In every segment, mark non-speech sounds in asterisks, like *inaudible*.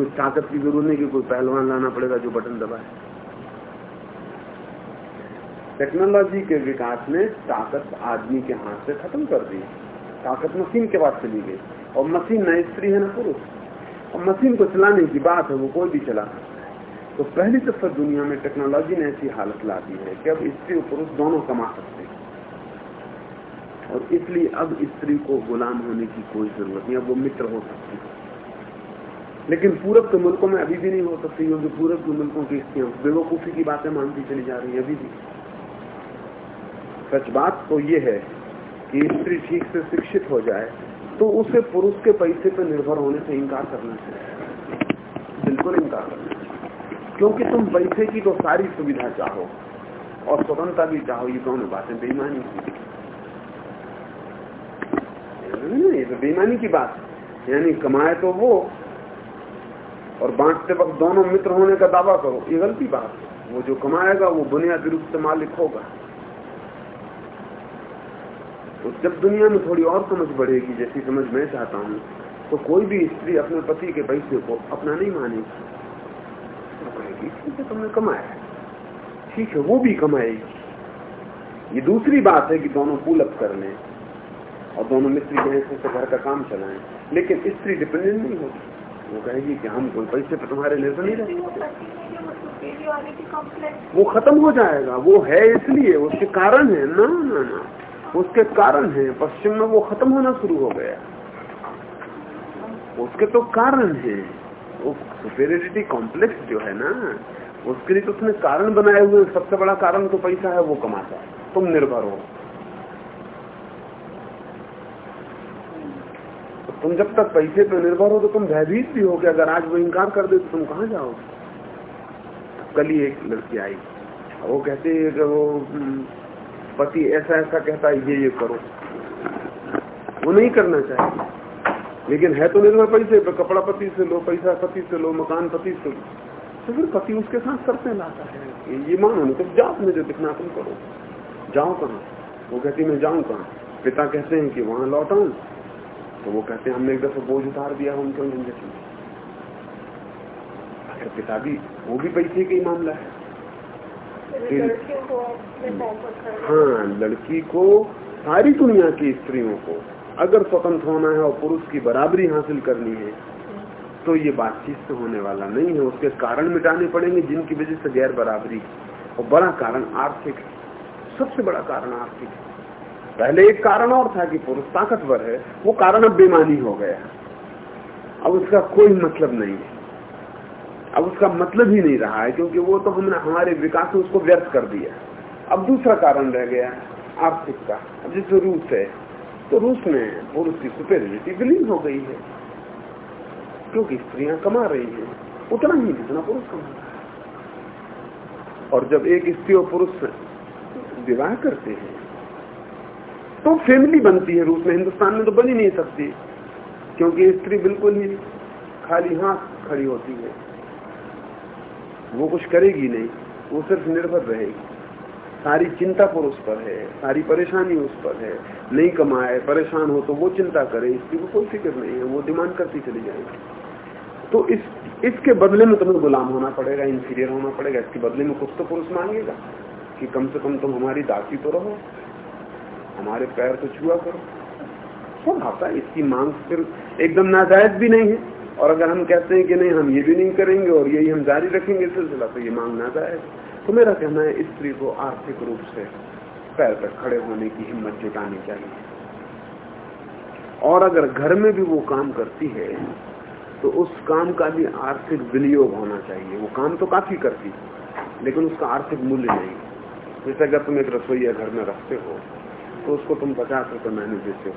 कोई ताकत की ज़रूरत नहीं कि कोई पहलवान लाना पड़ेगा जो बटन दबाए। टेक्नोलॉजी के विकास ने ताकत आदमी के हाथ से खत्म कर दी। ताकत मशीन के पास चली गई। और मशीन न स्त्री है न पुरुष। और मशीन को चलाने की बात है, वो कोई भी चला तो पहली दफ़ा दुनिया में टेक्नोलॉजी ने ऐसी हालत ला दी है कि अब स्त्री और पुरुष दोनों कमा सकते हैं। और इसलिए अब स्त्री को गुलाम होने की कोई ज़रूरत नहीं, अब वो मित्र हो सकती है। लेकिन पूरब के मुल्कों में अभी भी नहीं हो सकती, क्योंकि पूरब के मुल्कों की स्त्रियाँ बेवकूफ़ी की बातें मानती चली जा रही है अभी भी। सच बात तो ये है कि स्त्री ठीक से शिक्षित हो जाए तो उसे पुरुष के पैसे पर निर्भर होने से इनकार करना चाहिए। बिल्कुल इंकार करना चाहिए। क्योंकि तुम पैसे की तो सारी सुविधा चाहो, और स्वतंत्रता भी चाहो, ये दोनों बातें बेईमानी की। ये तो बेईमानी की बात यानी कमाए तो वो और बांटते वक्त दोनों मित्र होने का दावा करो। ये गलती बात है। वो जो कमाएगा, वो बुनियादी रूप से मालिक होगा। तो जब दुनिया में थोड़ी और समझ बढ़ेगी, जैसी समझ मैं चाहता हूँ तो कोई भी स्त्री अपने पति के पैसे को अपना नहीं मानेगी। ठीक है, तुमने कमाया ठीक है, वो भी कमाएगी। ये दूसरी बात है कि दोनों पुलअप कर लें और दोनों मिस्त्री के से घर का काम चलाएँ। लेकिन स्त्री डिपेंडेंट नहीं होगी वो कहेगी कि हम कोई पैसे पे तुम्हारे निर्भर नहीं रहे। वो खत्म हो जाएगा वो है इसलिए उसके कारण है। ना ना ना उसके कारण है। पश्चिम में वो खत्म होना शुरू हो गया। उसके तो कारण है। वो सुपेरिटी कॉम्प्लेक्स जो है ना उसके लिए तो उसने कारण बनाए हुए सबसे बड़ा कारण तो पैसा है वो कमाता है। तुम निर्भर हो। तुम जब तक पैसे पे निर्भर हो तो तुम भयभीत भी हो कि अगर आज वो इनकार कर दे तो तुम कहाँ जाओगे? कल ही एक लड़की आई। वो कहती है कि वो पति ऐसा ऐसा कहता है, ये ये करो। वो नहीं करना चाहिए लेकिन है तो निर्भर पैसे पे, कपड़ा पति से लो, पैसा पति से लो, मकान पति से लो। तो फिर पति उसके साथ करते लाता है ये मानो नहीं तो जाओ मुझे दिखना तुम करो। जाओ कहाँ? वो कहती मैं जाऊँ कहाँ? पिता कहते हैं कि वहाँ लौट आऊँ। तो वो कहते हैं हमने एक दफ़ा बोझ उतार दिया हम क्यों झंझट में अगर पिता भी वो भी पैसे का ही मामला है। हाँ लड़की को सारी दुनिया की स्त्रियों को अगर स्वतंत्र होना है और पुरुष की बराबरी हासिल करनी है तो ये बातचीत से होने वाला नहीं है। उसके कारण मिटाने पड़ेंगे जिनकी वजह से गैर बराबरी। और बड़ा कारण आर्थिक सबसे बड़ा कारण आर्थिक पहले एक कारण और था कि पुरुष ताकतवर है, वो कारण अब बेमानी हो गया अब उसका कोई मतलब नहीं है। अब उसका मतलब ही नहीं रहा है, क्योंकि वो तो हमने, हमारे विकास में उसको व्यर्थ कर दिया। अब दूसरा कारण रह गया आर्थिक का अब जैसे रूस है तो रूस में पुरुष की सुपेरिटी विलीन हो गई है, क्योंकि स्त्रियाँ कमा रही है, उतना ही जितना पुरुष कमा रहा है। और जब एक स्त्री और पुरुष विवाह करते हैं तो फैमिली बनती है रूस में, हिंदुस्तान में तो बनी नहीं सकती। क्योंकि स्त्री बिल्कुल ही खाली हाथ खड़ी होती है। वो कुछ करेगी नहीं, वो सिर्फ़ निर्भर रहेगी। सारी चिंता पर उस पर है, सारी परेशानी उस पर है। नहीं कमाए, परेशान हो तो वो चिंता करे, इसकी को कोई फ़िक्र नहीं है, वो डिमांड करती चली जाएगी। तो इस, इसके बदले में तुम्हें गुलाम होना पड़ेगा इंफीरियर होना पड़ेगा, इसके बदले में कुछ तो पुरुष मांगेगा कि कम से कम तुम हमारी दासी तो रहो हमारे पैर तो छुआ करो। सब आता है? इसकी मांग फिर एकदम नाजायज भी नहीं है। और अगर हम कहते हैं कि नहीं, हम ये भी नहीं करेंगे और यही हम जारी रखेंगे सिलसिला तो ये मांग नाजायज तो मेरा कहना है, स्त्री को आर्थिक रूप से पैर पर खड़े होने की हिम्मत जुटानी चाहिए। और अगर घर में भी वो काम करती है तो उस काम का भी आर्थिक विनियोग होना चाहिए। वो काम तो काफ़ी करती है, लेकिन उसका आर्थिक मूल्य नहीं। जैसे अगर तुम एक रसोईया घर में रखते हो तो उसको तुम पचास रुपए महीने देते हो।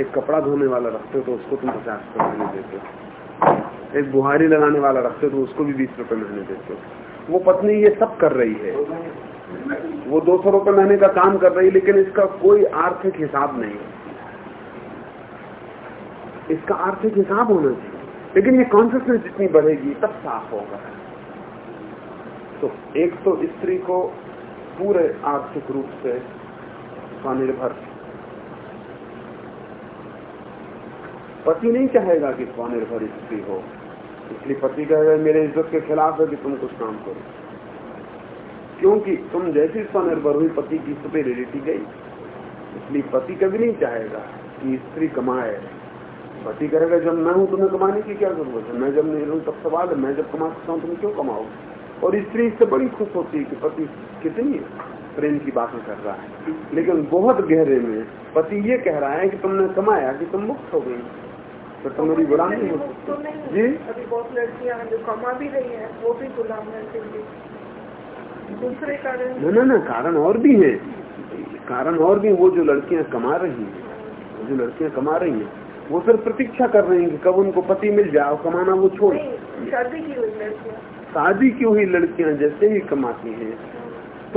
एक कपड़ा धोने वाला रखते हो तो उसको तुम पचास रुपए महीने देते हो। एक बुहारी लगाने वाला रखते हो तो उसको भी बीस रुपए महीने देते हो। वो पत्नी ये सब कर रही है। वो दो सौ रुपए महीने का काम कर रही है, लेकिन इसका कोई आर्थिक हिसाब नहीं है। इसका आर्थिक हिसाब होना चाहिए। लेकिन ये कॉन्सियसनेस जितनी बढ़ेगी, तब साफ़ होगा। तो एक तो स्त्री को पूरे आर्थिक रूप से स्वनिर्भर पति नहीं चाहेगा कि स्वनिर्भर स्त्री हो। इसलिए पति कहेगा मेरे इज़्ज़त के खिलाफ है कि तुम कुछ काम करो। क्योंकि तुम जैसी स्वनिर्भर हुई, पति की सुपेरिटी गई। इसलिए पति कभी नहीं चाहेगा कि स्त्री कमाए। पति कहेगा जब मैं हूँ, तुम्हें कमाने की क्या ज़रूरत है? मैं जब नहीं रहूँ, तब सवाल है, मैं जब कमा सकता हूँ, तुम क्यों कमाओ? और स्त्री इससे बड़ी खुश होती है कि पति कितनी प्रेम की बातें कर रहा है। लेकिन बहुत गहरे में पति ये कह रहा है कि तुमने कमाया कि तुम मुक्त हो गई। तो तुम मेरी गुलाम नहीं हो सकती जी? अभी बहुत लड़कियाँ जो कमा भी रही है वो भी गुलाम दूसरे कारण? न न कारण और भी है। कारण और भी वो जो लड़कियाँ कमा रही हैं जो लड़कियाँ कमा रही हैं वो सिर्फ़ प्रतीक्षा कर रही हैं कि कब उनको पति मिल जाए और कमाना वो छोड़। शादी की हुई लड़कियाँ। शादी की हुई लड़कियाँ जैसे ही कमाती हैं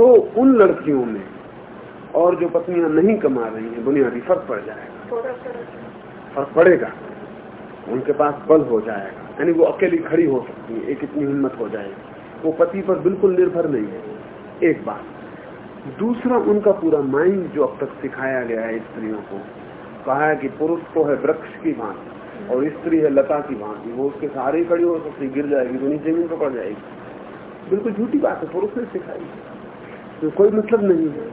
तो उन लड़कियों में और जो पत्नियाँ नहीं कमा रही हैं, बुनियादी फ़र्क पड़ जाएगा। फ़र्क पड़ेगा। उनके पास बल हो जाएगा। यानी वो अकेली खड़ी हो सकती है, एक इतनी हिम्मत हो जाएगी। वो पति पर बिल्कुल निर्भर नहीं है, एक बात। दूसरा, उनका पूरा माइंड जो अब तक सिखाया गया है स्त्रियों को, कहा है कि पुरुष को है वृक्ष की भांति और स्त्री है लता की भांति। वो उसके सहारे खड़ी हो सकती गिर जाएगी तो नीचे ज़मीन पर पड़ जाएगी। बिल्कुल झूठी बात है, पुरुष ने सिखाई तो कोई मतलब नहीं है।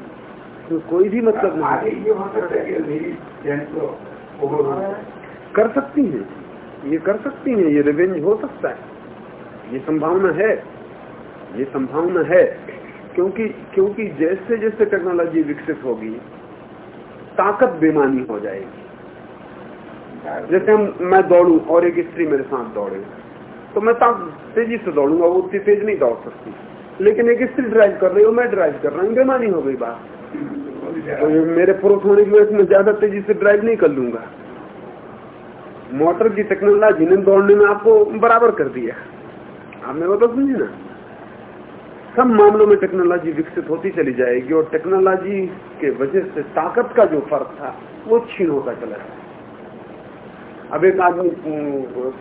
तो कोई भी मतलब नहीं कर। सकती है। ये कर सकती है। ये रिवेंज हो सकता है। ये संभावना है। ये संभावना है। क्योंकि क्योंकि जैसे जैसे टेक्नोलॉजी विकसित होगी ताकत बेमानी हो जाएगी। जैसे हम मैं दौड़ू और एक स्त्री मेरे साथ दौड़े तो मैं तेज़ी से दौड़ूँगा वो उतनी तेज नहीं दौड़ सकती। लेकिन एक स्त्री ड्राइव कर रही हो मैं ड्राइव कर रहा हूँ, बेमानी हो गई बात। तो मेरे पुरुष होने की वजह से मैं ज़्यादा तेज़ी से ड्राइव नहीं कर लूँगा। मोटर की टेक्नोलॉजी ने दौड़ने में आपको बराबर कर दिया। आपने वो तो समझे ना? सब मामलों में टेक्नोलॉजी विकसित होती चली जाएगी और टेक्नोलॉजी के वजह से ताकत का जो फ़र्क था, वो छीन होता चला जाए अब एक आदमी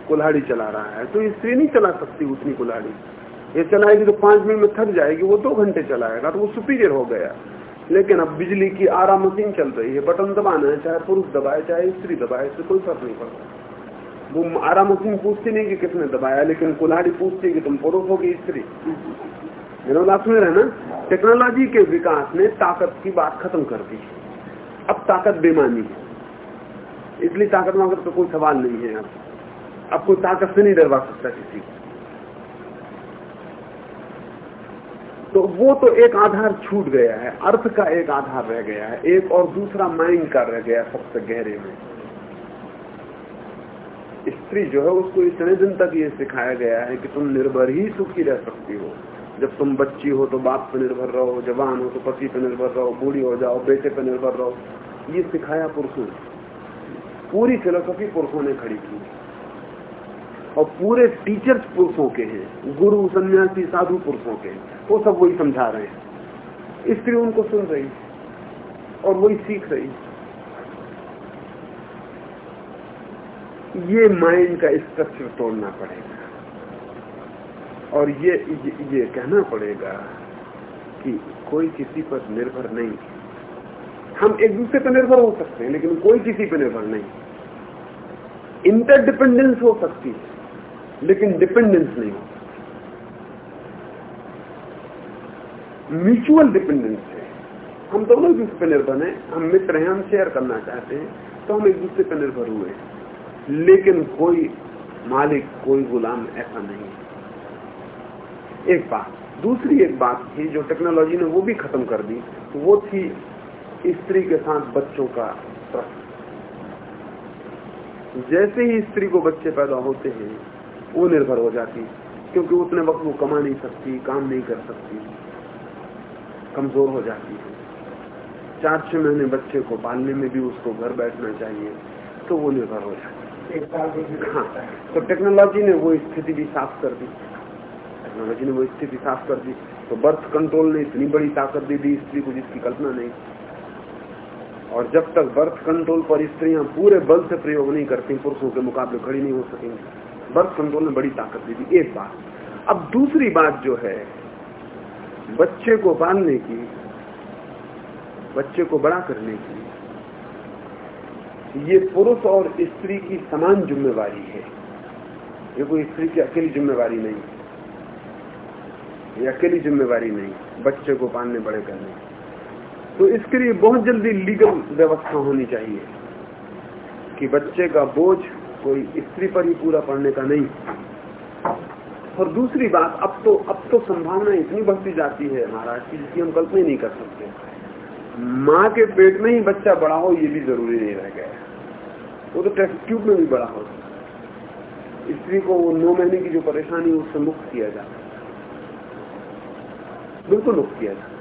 कुल्हाड़ी चला रहा है तो स्त्री नहीं चला सकती उतनी कुल्हाड़ी। ये चलाएगी तो पाँच मिनट में थक जाएगी, वो दो घंटे चलाएगा तो वो सुपीरियर हो गया। लेकिन अब बिजली की आरा मशीन चल रही है बटन दबाना है, चाहे पुरुष दबाए, चाहे स्त्री दबाए, इससे कोई फ़र्क नहीं पड़ता। वो आरा मशीन पूछती नहीं कि किसने दबाया, लेकिन कुल्हाड़ी पूछती है कि तुम पुरुष हो स्त्री। बात सुन रहे ना टेक्नोलॉजी के विकास ने ताकत की बात खत्म कर दी। अब ताकत बेमानी है। इसलिए ताकत वाकत का कोई सवाल नहीं है अब कोई ताकत से नहीं डरवा सकता किसी को। तो वो तो एक आधार छूट गया है, अर्थ का एक आधार रह गया है, एक और दूसरा माइंड का रह गया सबसे गहरे में। स्त्री जो है उसको इतने दिन तक ये सिखाया गया है कि तुम निर्भर ही सुखी रह सकती हो। जब तुम बच्ची हो तो बाप पर निर्भर रहो, जवान हो तो पति पर निर्भर रहो, बूढ़ी हो जाओ, बेटे पर निर्भर रहो। ये सिखाया पुरुषों पूरी फिलोसफी पुरुषों ने खड़ी की। और पूरे टीचर्स पुरुषों के हैं, गुरु, सन्यासी, साधु पुरुषों के वो सब वही समझा रहे हैं। स्त्री उनको सुन रही और वही सीख रही ये माइंड का स्ट्रक्चर तोड़ना पड़ेगा। और ये ये, ये कहना पड़ेगा कि कोई किसी पर निर्भर नहीं हम एक दूसरे पर निर्भर हो सकते हैं लेकिन कोई किसी पर निर्भर नहीं इंटरडिपेंडेंस हो सकती है लेकिन डिपेंडेंस नहीं हो म्यूचुअल डिपेंडेंस है हम दोनों एक दूसरे पर निर्भर हैं। हम मित्र हैं, हम शेयर करना चाहते हैं। तो हम एक दूसरे पर निर्भर हुए। लेकिन कोई मालिक, कोई गुलाम ऐसा नहीं एक बात। दूसरी एक बात थी जो टेक्नोलॉजी ने वो भी खत्म कर दी। तो वो थी स्त्री के साथ बच्चों का प्रश्न जैसे ही स्त्री को बच्चे पैदा होते हैं, वो निर्भर हो जाती। क्योंकि उतने वक्त वो कमा नहीं सकती, काम नहीं कर सकती। कमज़ोर हो जाती है। चार छह महीने बच्चे को पालने में भी उसको घर बैठना चाहिए तो वो निर्भर हो जाती है। हाँ। तो टेक्नोलॉजी ने वो स्थिति भी साफ़ कर दी। टेक्नोलॉजी ने वो स्थिति साफ़ कर दी। तो बर्थ कंट्रोल ने इतनी बड़ी ताकत दे दी स्त्री को जिसकी कल्पना नहीं। और जब तक बर्थ कंट्रोल पर स्त्रियाँ पूरे बल से प्रयोग नहीं करती पुरुषों के मुकाबले खड़ी नहीं हो सकेंगी। बर्थ कंट्रोल ने बड़ी ताकत दे दी एक बात। अब दूसरी बात जो है बच्चे को पालने की, बच्चे को बड़ा करने की, ये पुरुष और स्त्री की समान जिम्मेवारी है। ये कोई स्त्री की अकेली जिम्मेवारी नहीं। ये अकेली जिम्मेवारी नहीं, बच्चे को पालने बड़े करने तो इसके लिए बहुत जल्दी लीगल व्यवस्था होनी चाहिए कि बच्चे का बोझ कोई स्त्री पर ही पूरा पड़ने का नहीं। और दूसरी बात, अब तो अब तो संभावना इतनी बढ़ती जाती है महाराज की जिसकी हम कल्पना नहीं कर सकते। माँ के पेट में ही बच्चा बड़ा हो, ये भी ज़रूरी नहीं रह गया। वो तो टेस्ट ट्यूब में भी बड़ा हो। स्त्री को वो नौ महीने की जो परेशानी है उससे मुक्त किया जाता बिल्कुल मुक्त किया जाता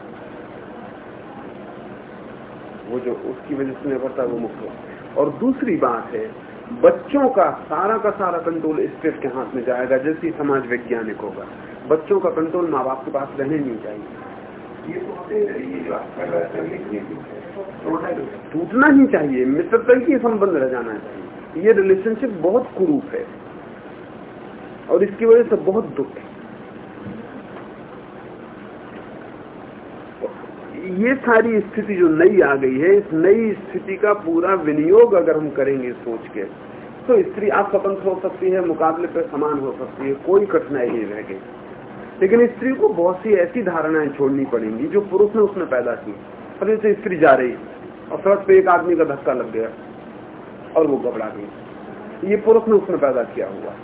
वो जो उसकी वजह से है वो मुक्त हो। और दूसरी बात है बच्चों का सारा का सारा कंट्रोल स्टेट के हाथ में जाएगा, जैसे समाज वैज्ञानिक होगा। बच्चों का कंट्रोल माँ बाप के पास रहने नहीं चाहिए। टूटना ही चाहिए मित्रता ही संबंध रह जाना चाहिए। ये रिलेशनशिप बहुत कुरूप है। और इसकी वजह से बहुत दुख है। ये सारी स्थिति जो नई आ गई है, इस नई स्थिति का पूरा विनियोग अगर हम करेंगे सोच के तो स्त्री आप स्वतंत्र हो सकती है, मुकाबले पर समान हो सकती है, कोई कठिनाई नहीं रह गई। लेकिन स्त्री को बहुत सी ऐसी धारणाएँ छोड़नी पड़ेंगी जो पुरुष ने उसने पैदा की। अब जैसे स्त्री जा रही, और सड़क पे एक आदमी का धक्का लग गया, और वो घबरा गई। ये पुरुष ने उसने पैदा किया हुआ।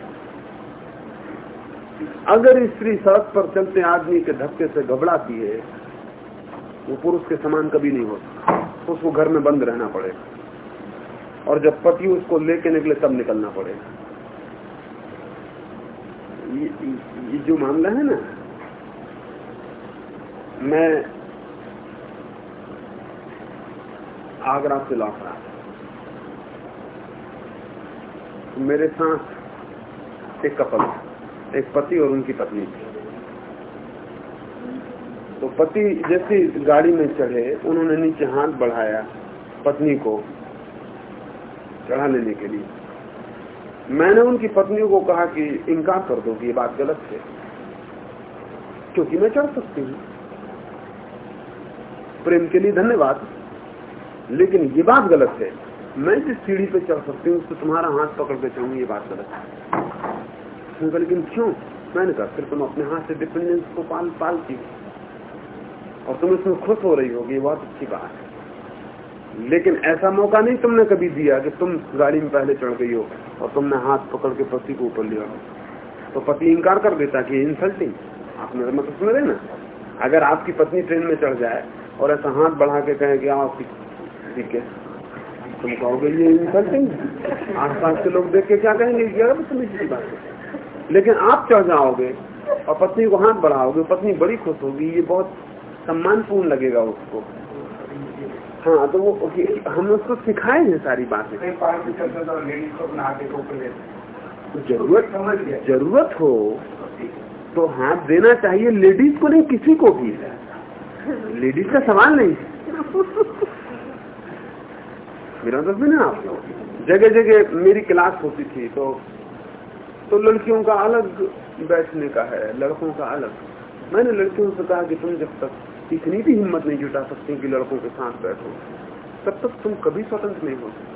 अगर स्त्री सड़क पर चलते आदमी के धक्के से घबराती है वो पुरुष के समान कभी नहीं हो सकता उसको घर में बंद रहना पड़ेगा। और जब पति उसको लेके निकले तब निकलना पड़ेगा। ये, ये जो मामला है ना मैं आगरा से लौट रहा मेरे साथ एक कपल एक पति और उनकी पत्नी थी। तो पति जैसे गाड़ी में चढ़े, उन्होंने नीचे हाथ बढ़ाया पत्नी को चढ़ा लेने के लिए। मैंने उनकी पत्नियों को कहा कि इनकार कर दो कि ये बात गलत है, क्योंकि मैं चढ़ सकती हूँ। प्रेम के लिए धन्यवाद, लेकिन ये बात गलत है। मैं जिस सीढ़ी पे चढ़ सकती हूँ, उससे तुम्हारा हाथ पकड़ के चढ़ू, ये बात गलत है। लेकिन क्यों? मैंने कहा, फिर तुम अपने हाथ से डिपेंडेंस को पाल पालती हो। और तुम इसमें खुश हो रही होगी बहुत अच्छी बात है। लेकिन ऐसा मौका नहीं तुमने कभी दिया कि तुम गाड़ी में पहले चढ़ गई हो और तुमने हाथ पकड़ के पति को ऊपर लिया हो। तो पति इंकार कर देता कि इंसल्टिंग आप मेरा मतलब सुन रहे ना? अगर आपकी पत्नी ट्रेन में चढ़ जाए और ऐसा हाथ बढ़ा के कहे कि आओ ठीक है, तुम कहोगे ये इंसल्टिंग आस पास के लोग देख के क्या कहेंगे? ये बात लेकिन आप चढ़ जाओगे और पत्नी को हाथ बढ़ाओगे, पत्नी बड़ी खुश होगी, ये बहुत सम्मानपूर्ण लगेगा उसको। हाँ तो वो हम उसको सिखाए हैं सारी बातें। ज़रूरत ज़रूरत हो तो हाथ देना चाहिए। लेडीज़ को नहीं किसी को भी। लेडीज़ का सवाल नहीं। मेरा मतलब भी ना आप जगह जगह मेरी क्लास होती थी तो तो लड़कियों का अलग बैठने का है लड़कों का अलग। मैंने लड़कियों से कहा कि तुम जब तक इतनी भी हिम्मत नहीं जुटा सकती कि लड़कों के साथ बैठो। तब तक तुम कभी स्वतंत्र नहीं हो सकते।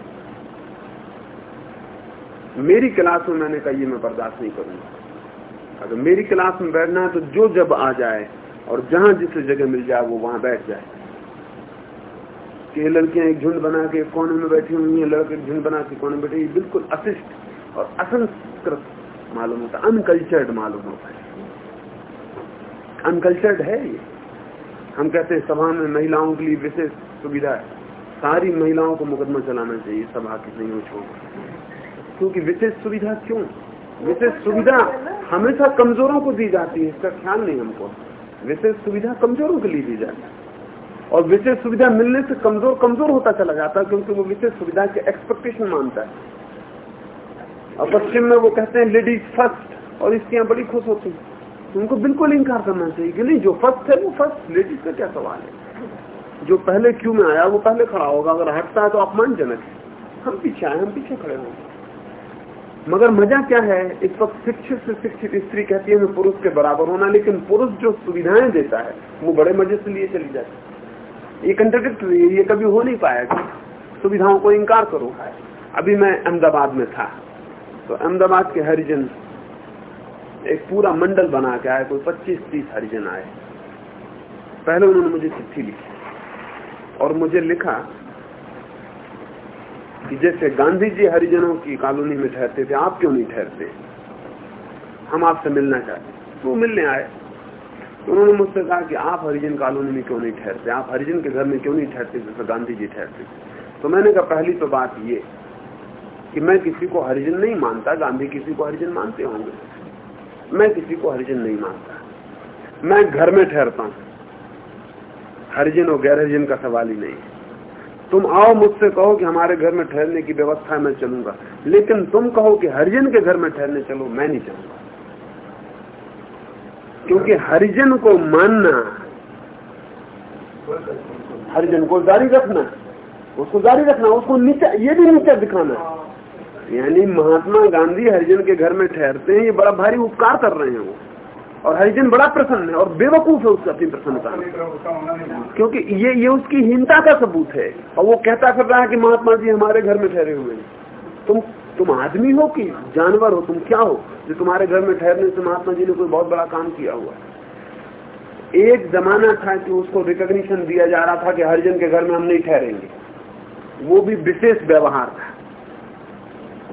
मेरी क्लास में मैंने कहा, ये मैं बर्दाश्त नहीं करूँगा। अगर मेरी क्लास में बैठना है तो जो जब आ जाए और जहाँ जिसे जगह मिल जाए, वो वहाँ बैठ जाए। कि लड़कियाँ एक झुंड बना के कोने में बैठी हुई है, लड़के झुंड बना के कोने में बैठे बिल्कुल अशिष्ट और असंस्कृत मालूम होता अनकल्चर्ड मालूम होता है। अनकल्चर्ड है ये। हम कहते हैं सभा में महिलाओं के लिए विशेष सुविधा है। सारी महिलाओं को मुकदमा चलाना चाहिए, सभा की नहीं छोड़ क्योंकि विशेष सुविधा क्यों? विशेष सुविधा हमेशा कमजोरों को दी जाती है, इसका ख्याल नहीं हमको। विशेष सुविधा कमजोरों के लिए दी जाती है। और विशेष सुविधा मिलने से कमज़ोर कमज़ोर होता चला जाता है, क्योंकि वो विशेष सुविधा के एक्सपेक्टेशन मानता है। और पश्चिम में वो कहते हैं लेडीज़ फ़र्स्ट और यहाँ बड़ी खुश होती है। उनको बिल्कुल इंकार करना चाहिए कि नहीं, जो फ़र्स्ट है वो फ़र्स्ट, लेडीज़ का क्या सवाल है? जो पहले क्यू में आया, वो पहले खड़ा होगा, अगर हटता है तो अपमानजनक है। हम पीछे आए, हम पीछे खड़े होंगे। मगर मज़ा क्या है? इस वक्त शिक्षित से शिक्षित स्त्री कहती है, मैं पुरुष के बराबर होना लेकिन पुरुष जो सुविधाएँ देता है, वो बड़े मज़े से लिए चली जाती ये कंट्रडिक्टरी ये कभी हो नहीं पाएगा सुविधाओं को इनकार करो। अभी मैं अहमदाबाद में था तो अहमदाबाद के हरिजन एक पूरा मंडल बना के आए, कोई पच्चीस, तीस हरिजन आए। पहले उन्होंने मुझे चिट्ठी लिखी और मुझे लिखा कि जैसे गांधी जी हरिजनों की कॉलोनी में ठहरते थे, आप क्यों नहीं ठहरते? हम आपसे मिलना चाहते तो मिलने आए। तो उन्होंने मुझसे कहा कि आप हरिजन कॉलोनी में क्यों नहीं ठहरते? आप हरिजन के घर में क्यों नहीं ठहरते जैसे गांधी जी ठहरते तो मैंने कहा, पहली तो बात ये कि मैं किसी को हरिजन नहीं मानता, गांधी किसी को हरिजन मानते होंगे। मैं किसी को हरिजन नहीं मानता। मैं घर में ठहरता हूँ। हरिजन और गैर हरिजन का सवाल ही नहीं। तुम आओ मुझसे कहो कि हमारे घर में ठहरने की व्यवस्था मैं चलूँगा। लेकिन तुम कहो कि हरिजन के घर में ठहरने चलो, मैं नहीं चलूँगा। क्योंकि हरिजन को मानना, हरिजन को जारी रखना, उसको जारी रखना, उसको नीचा, ये भी नीचा दिखाना। यानी महात्मा गांधी हरिजन के घर में ठहरते हैं, ये बड़ा भारी उपकार कर रहे हैं वो। और हरिजन बड़ा प्रसन्न है और बेवकूफ़ है उसका अपनी प्रसन्नता क्योंकि ये ये उसकी हीनता का सबूत है। और वो कहता कर रहा है कि महात्मा जी हमारे घर में ठहरे हुए हैं। तुम तुम आदमी हो कि जानवर हो? तुम क्या हो? जो तुम्हारे घर में ठहरने से महात्मा जी ने कोई बहुत बड़ा काम किया हुआ एक जमाना था कि उसको रिकॉग्निशन दिया जा रहा था कि हरिजन के घर में हम नहीं ठहरेंगे। वो भी विशेष व्यवहार था।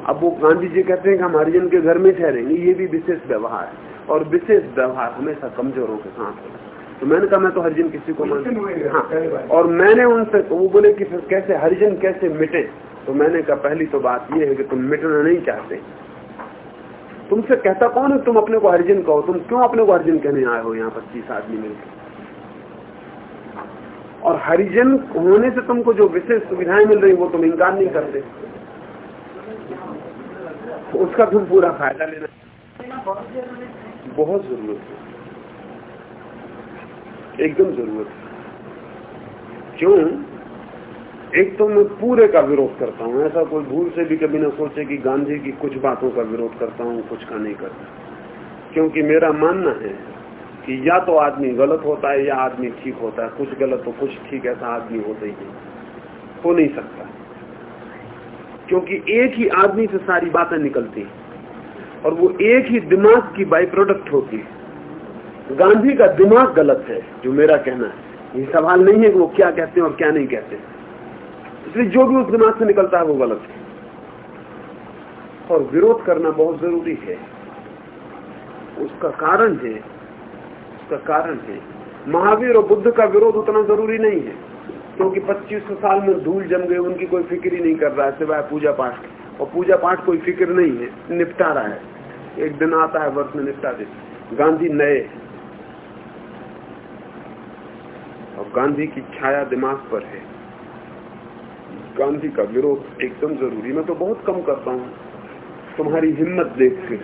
अब वो गांधी जी कहते हैं कि हम हरिजन के घर में ठहरेंगे ये भी विशेष व्यवहार है। और विशेष व्यवहार हमेशा कमजोरों के साथ होता तो मैंने कहा मैं तो हरिजन किसी को मान हाँ और मैंने उनसे वो बोले कि फिर कैसे हरिजन कैसे मिटे? तो मैंने कहा पहली तो बात ये है कि तुम मिटना नहीं चाहते। तुमसे कहता कौन है तुम अपने को हरिजन कहो तुम क्यों अपने को हरिजन कहने आए हो यहाँ पच्चीस आदमी मिलकर? और हरिजन होने से तुमको जो विशेष सुविधाएँ मिल रही वो तुम इंकार नहीं करते। उसका तुम पूरा फ़ायदा लेना। बहुत ज़रूरत है। एकदम ज़रूरत है। क्यों? एक तो मैं पूरे का विरोध करता हूँ। ऐसा कोई भूल से भी कभी ना सोचे कि गांधी की कुछ बातों का विरोध करता हूँ, कुछ का नहीं करता। क्योंकि मेरा मानना है कि या तो आदमी गलत होता है या आदमी ठीक होता है। कुछ गलत तो कुछ ठीक ऐसा आदमी होता ही नहीं। हो नहीं सकता। क्योंकि एक ही आदमी से सारी बातें निकलती हैं और वो एक ही दिमाग की बाई प्रोडक्ट होती है। गांधी का दिमाग गलत है, जो मेरा कहना है। ये सवाल नहीं है कि वो क्या कहते हैं और क्या नहीं कहते इसलिए जो भी उस दिमाग से निकलता है, वो गलत है। और विरोध करना बहुत ज़रूरी है। उसका कारण है, उसका कारण है। महावीर और बुद्ध का विरोध उतना ज़रूरी नहीं है। क्योंकि 2500 साल में धूल जम गए उनकी कोई फ़िक्र ही नहीं कर रहा है, सिवाय पूजा पाठ और पूजा पाठ कोई फ़िक्र नहीं है, निपटा रहा है। एक दिन आता है वर्ष में निपटा दे गांधी नए। और गांधी की छाया दिमाग पर है। गांधी का विरोध एकदम ज़रूरी। मैं तो बहुत कम करता हूँ। तुम्हारी हिम्मत देख के।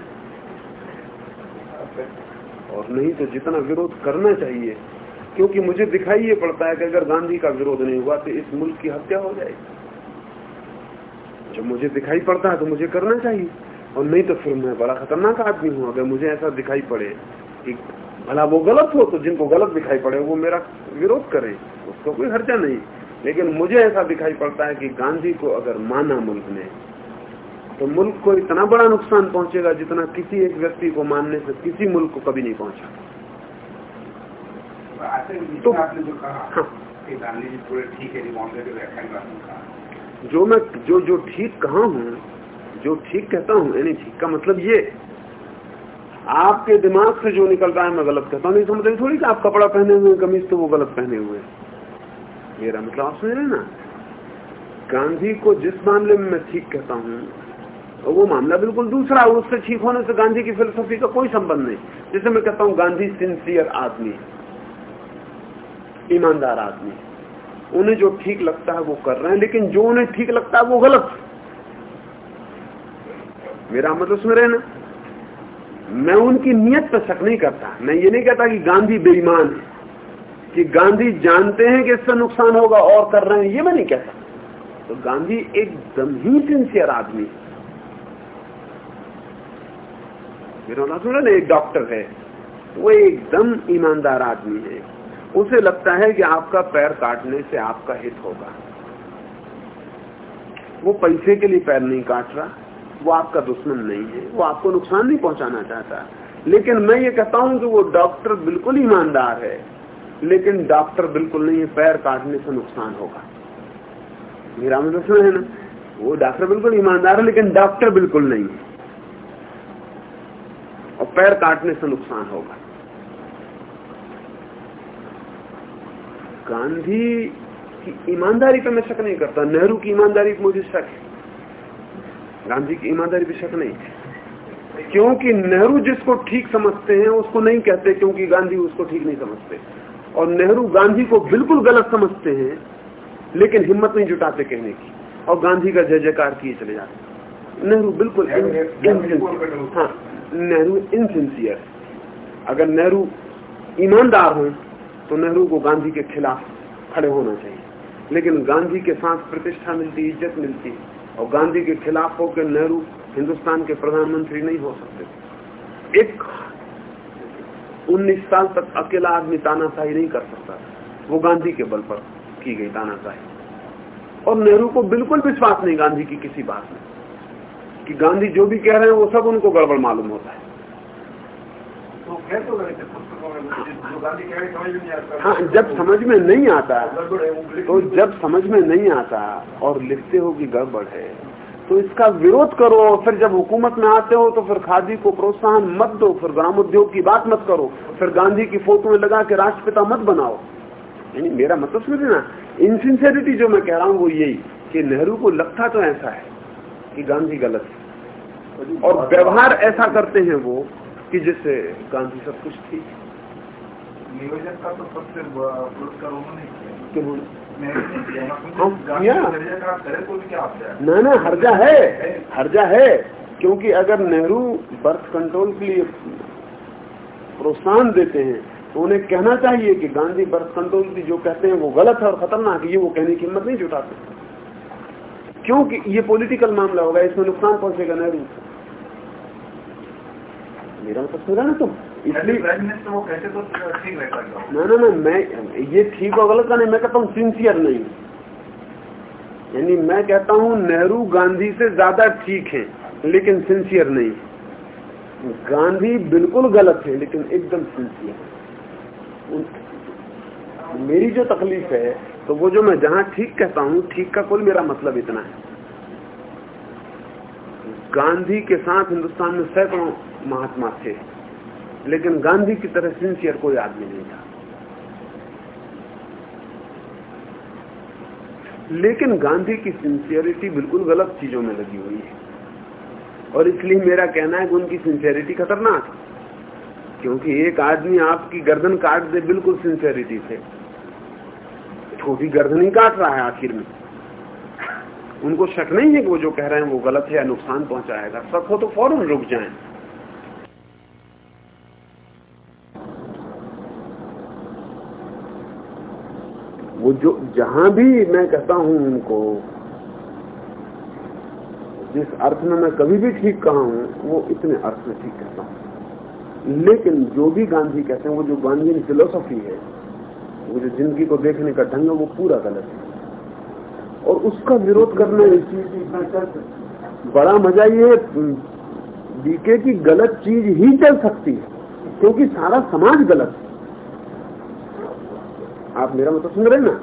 और नहीं तो जितना विरोध करना चाहिए क्योंकि मुझे दिखाई ये पड़ता है कि अगर गांधी का विरोध नहीं हुआ तो इस मुल्क की हत्या हो जाएगी। जब मुझे दिखाई पड़ता है तो मुझे करना चाहिए। और नहीं तो फिर मैं बड़ा खतरनाक आदमी हूँ। अगर मुझे ऐसा दिखाई पड़े कि भला वो गलत हो तो जिनको गलत दिखाई पड़े, वो मेरा विरोध करे। उसको कोई हर्जा नहीं। लेकिन मुझे ऐसा दिखाई पड़ता है कि गांधी को अगर माना मुल्क ने तो मुल्क को इतना बड़ा नुकसान पहुंचेगा जितना किसी एक व्यक्ति को मानने से किसी मुल्क को कभी नहीं पहुँचा। तो आपने जो कहा हाँ। गांधी जी पूरे ठीक है जो मैं जो जो ठीक कहा हूँ जो ठीक कहता हूँ यानी ठीक का मतलब ये आपके दिमाग से जो निकल रहा है मैं गलत कहता हूँ। नहीं समझ थोड़ी कि आप कपड़ा पहने हुए कमीज तो वो गलत पहने हुए मेरा मतलब आप समझ रहे ना? गांधी को जिस मामले में मैं ठीक कहता हूँ तो वो मामला बिल्कुल दूसरा है उससे ठीक होने से गांधी की फिलोसफी का कोई संबंध नहीं। जैसे मैं कहता हूँ गांधी सिंसियर आदमी। ईमानदार आदमी उन्हें जो ठीक लगता है वो कर रहे हैं, लेकिन जो उन्हें ठीक लगता है वो गलत मेरा मतलब सुन रहे ना? मैं उनकी नियत पर शक नहीं करता। मैं ये नहीं कहता कि गांधी बेईमान है, कि गांधी जानते हैं कि इससे नुकसान होगा और कर रहे हैं, ये मैं नहीं कहता। तो गांधी एकदम ही सिंसियर आदमी मेरा ना सुन रहे एक डॉक्टर है, वो एकदम ईमानदार आदमी है। उसे लगता है कि आपका पैर काटने से आपका हित होगा। वो पैसे के लिए पैर नहीं काट रहा, वो आपका दुश्मन नहीं है, वो आपको नुकसान नहीं पहुंचाना चाहता। लेकिन मैं ये कहता हूँ कि वो डॉक्टर बिल्कुल ईमानदार है, लेकिन डॉक्टर बिल्कुल नहीं है, पैर काटने से नुकसान होगा। मेरा मतलब है ना? वो डॉक्टर बिल्कुल ईमानदार है, लेकिन डॉक्टर बिल्कुल नहीं है। और पैर काटने से नुकसान होगा। गांधी की ईमानदारी पे मैं शक नहीं करता। नेहरू की ईमानदारी पे मुझे शक है। गांधी की ईमानदारी पे शक नहीं क्योंकि नेहरू जिसको ठीक समझते हैं उसको नहीं कहते क्योंकि गांधी उसको ठीक नहीं समझते। और नेहरू गांधी को बिल्कुल गलत समझते हैं लेकिन हिम्मत नहीं जुटाते कहने की। और गांधी का जय जयकार किए चले जाते नेहरू बिल्कुल हाँ नेहरू इनसिंसियर। अगर नेहरू ईमानदार हो तो नेहरू को गांधी के खिलाफ खड़े होना चाहिए। लेकिन गांधी के साथ प्रतिष्ठा मिलती, इज़्ज़त मिलती। और गांधी के खिलाफ होकर नेहरू हिंदुस्तान के प्रधानमंत्री नहीं हो सकते। एक उन्नीस साल तक अकेला आदमी तानाशाही नहीं कर सकता वो गांधी के बल पर की गई तानाशाही। और नेहरू को बिल्कुल विश्वास नहीं गांधी की किसी बात में। कि गांधी जो भी कह रहे हैं वो सब उनको गड़बड़ मालूम होता है। हाँ जब समझ में नहीं आता तो जब समझ में नहीं आता और लिखते हो कि गड़बड़ है तो इसका विरोध करो और फिर जब हुकूमत में आते हो तो फिर खादी को प्रोत्साहन मत दो फिर ग्राम उद्योग की बात मत करो फिर गांधी की फ़ोटो में लगा के राष्ट्रपिता मत बनाओ। यानी मेरा मतलब समझ ना? इनसिंसेरिटी जो मैं कह रहा हूँ वो यही कि नेहरू को लगता तो ऐसा है कि गांधी गलत है। और व्यवहार ऐसा करते हैं वो कि जिससे गांधी सब कुछ थी नियोजन का तो सबसे पुरस्कार उन्होंने ना ना हर्जा है हर्जा है क्योंकि अगर नेहरू बर्थ कंट्रोल के लिए प्रोत्साहन देते हैं तो उन्हें कहना चाहिए कि गांधी बर्थ कंट्रोल की जो कहते हैं वो गलत है और खतरनाक है ये वो कहने की हिम्मत नहीं जुटाते। क्योंकि ये पॉलिटिकल मामला होगा इसमें नुकसान पहुंचेगा नेहरू। मेरा मतलब सुना ना तुम इसलिए तो ना ना ना मैं ये ठीक और गलत का नहीं मैं कहता हूँ सिंसियर नहीं। यानी मैं कहता हूँ नेहरू गांधी से ज़्यादा ठीक है लेकिन सिंसियर नहीं। गांधी बिल्कुल गलत है लेकिन एकदम सिंसियर मेरी जो तकलीफ़ है तो वो जो मैं जहाँ ठीक कहता हूँ ठीक का कोई मेरा मतलब इतना है। गांधी के साथ हिंदुस्तान में सैकड़ों महात्मा थे। लेकिन गांधी की तरह सिंसियर कोई आदमी नहीं था। लेकिन गांधी की सिंसियरिटी बिल्कुल गलत चीज़ों में लगी हुई है। और इसलिए मेरा कहना है कि उनकी सिंसियरिटी खतरनाक क्योंकि एक आदमी आपकी गर्दन काट दे, बिल्कुल सिंसियरिटी से। छोटी गर्दन ही काट रहा है आखिर में। उनको शक नहीं है कि वो जो कह रहे हैं वो गलत है या नुकसान पहुंचाएगा। शक हो तो फ़ौरन रुक जाएँ। वो जो जहाँ भी मैं कहता हूँ उनको जिस अर्थ में मैं कभी भी ठीक कहा हूँ वो इतने अर्थ में ठीक कहता हूँ। लेकिन जो भी गांधी कहते हैं वो जो गांधी फिलोसफी है वो जो ज़िंदगी को देखने का ढंग है वो पूरा गलत है। और उसका विरोध करना बड़ा मज़ा ये बीके की गलत चीज़ ही चल सकती है क्योंकि सारा समाज गलत आप मेरा मतलब सुन रहे ना?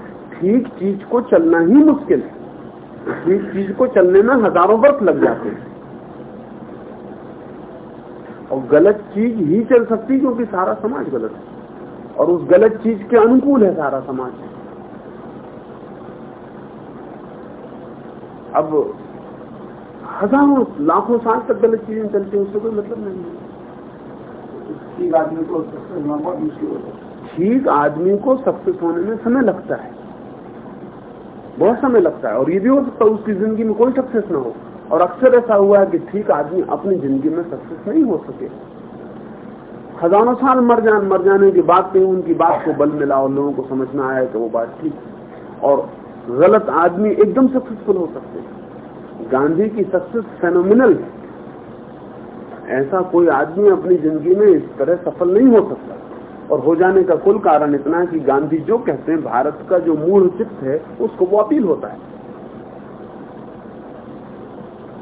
ठीक चीज़ को चलना ही मुश्किल है। ठीक चीज़ को चलने में हज़ारों वर्ष लग जाते हैं। और गलत चीज़ ही चल सकती क्योंकि सारा समाज गलत है। और उस गलत चीज़ के अनुकूल है सारा समाज। अब हज़ारों, लाखों साल तक गलत चीज़ें चलती हैं, उससे कोई मतलब नहीं है। आदमी को बहुत मुश्किल होता है। ठीक आदमी को सक्सेस होने में समय लगता है। बहुत समय लगता है। और ये भी हो सकता है उसकी ज़िंदगी में कोई सक्सेस ना हो। और अक्सर ऐसा हुआ है कि ठीक आदमी अपनी ज़िंदगी में सक्सेस नहीं हो सके। हज़ारों साल मर जान, मर जाने के बाद कहीं उनकी बात को बल मिला और लोगों को समझ में आया कि वो बात ठीक और गलत आदमी एकदम सक्सेसफुल हो सकते हैं। गांधी की सक्सेस फेनोमिनल है। ऐसा कोई आदमी अपनी ज़िंदगी में इस तरह सफल नहीं हो सकता। और हो जाने का कुल कारण इतना है कि गांधी जो कहते हैं भारत का जो मूल चित्त है उसको वो अपील होता है।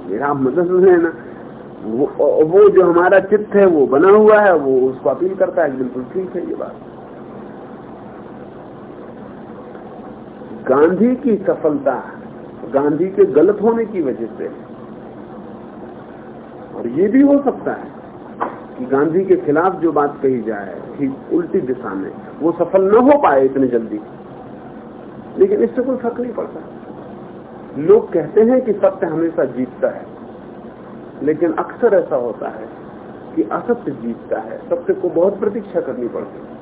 मेरा मदद लेना वो, वो जो हमारा चित्त है वो बना हुआ है वो उसको अपील करता है बिल्कुल ठीक है ये बात। गांधी की सफलता गांधी के गलत होने की वजह से और ये भी हो सकता है गांधी के खिलाफ जो बात कही जाए, ठीक उल्टी दिशा में, वो सफल न हो पाए इतने जल्दी। लेकिन इससे कोई फ़र्क नहीं पड़ता। लोग कहते हैं कि सत्य हमेशा जीतता है। लेकिन अक्सर ऐसा होता है कि असत्य जीतता है। सत्य को बहुत प्रतीक्षा करनी पड़ती है।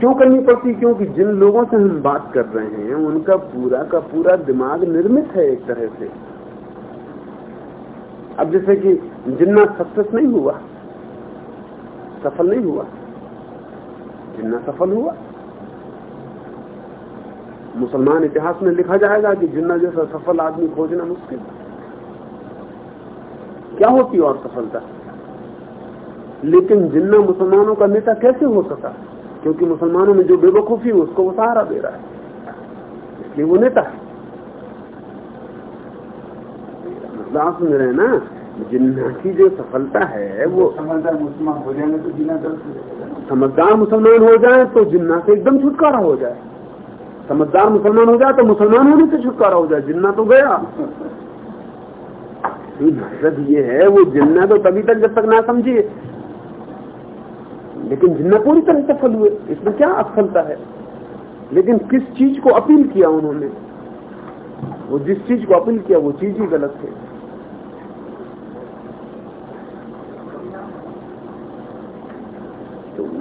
क्यों करनी पड़ती? क्योंकि जिन लोगों से हम बात कर रहे हैं, उनका पूरा का पूरा दिमाग निर्मित है एक तरह से। अब जैसे कि जिन्ना सक्सेस नहीं हुआ, सफल नहीं हुआ, जिन्ना सफल हुआ। मुसलमान इतिहास में लिखा जाएगा कि जिन्ना जैसा सफल आदमी खोजना मुश्किल। क्या होती और सफलता? लेकिन जिन्ना मुसलमानों का नेता कैसे हो सका? क्योंकि मुसलमानों में जो बेवकूफ़ी उसको वो सहारा दे रहा है। इसलिए वो नेता है। मतलब सुन रहे ना जिन्ना की जो सफलता है वो समझदार मुसलमान हो जाएँगे तो जीना समझदार मुसलमान हो जाए तो जिन्ना से एकदम छुटकारा हो जाए। समझदार मुसलमान हो जाए तो मुसलमान होने से छुटकारा हो जाए जिन्ना तो गया। मतलब ये है वो जिन्ना तो तभी तक जब तक ना समझिए लेकिन जिन्ना पूरी तरह सफल हुए इसमें क्या असफलता है? लेकिन किस चीज़ को अपील किया उन्होंने? वो जिस चीज़ को अपील किया वो चीज़ ही गलत है।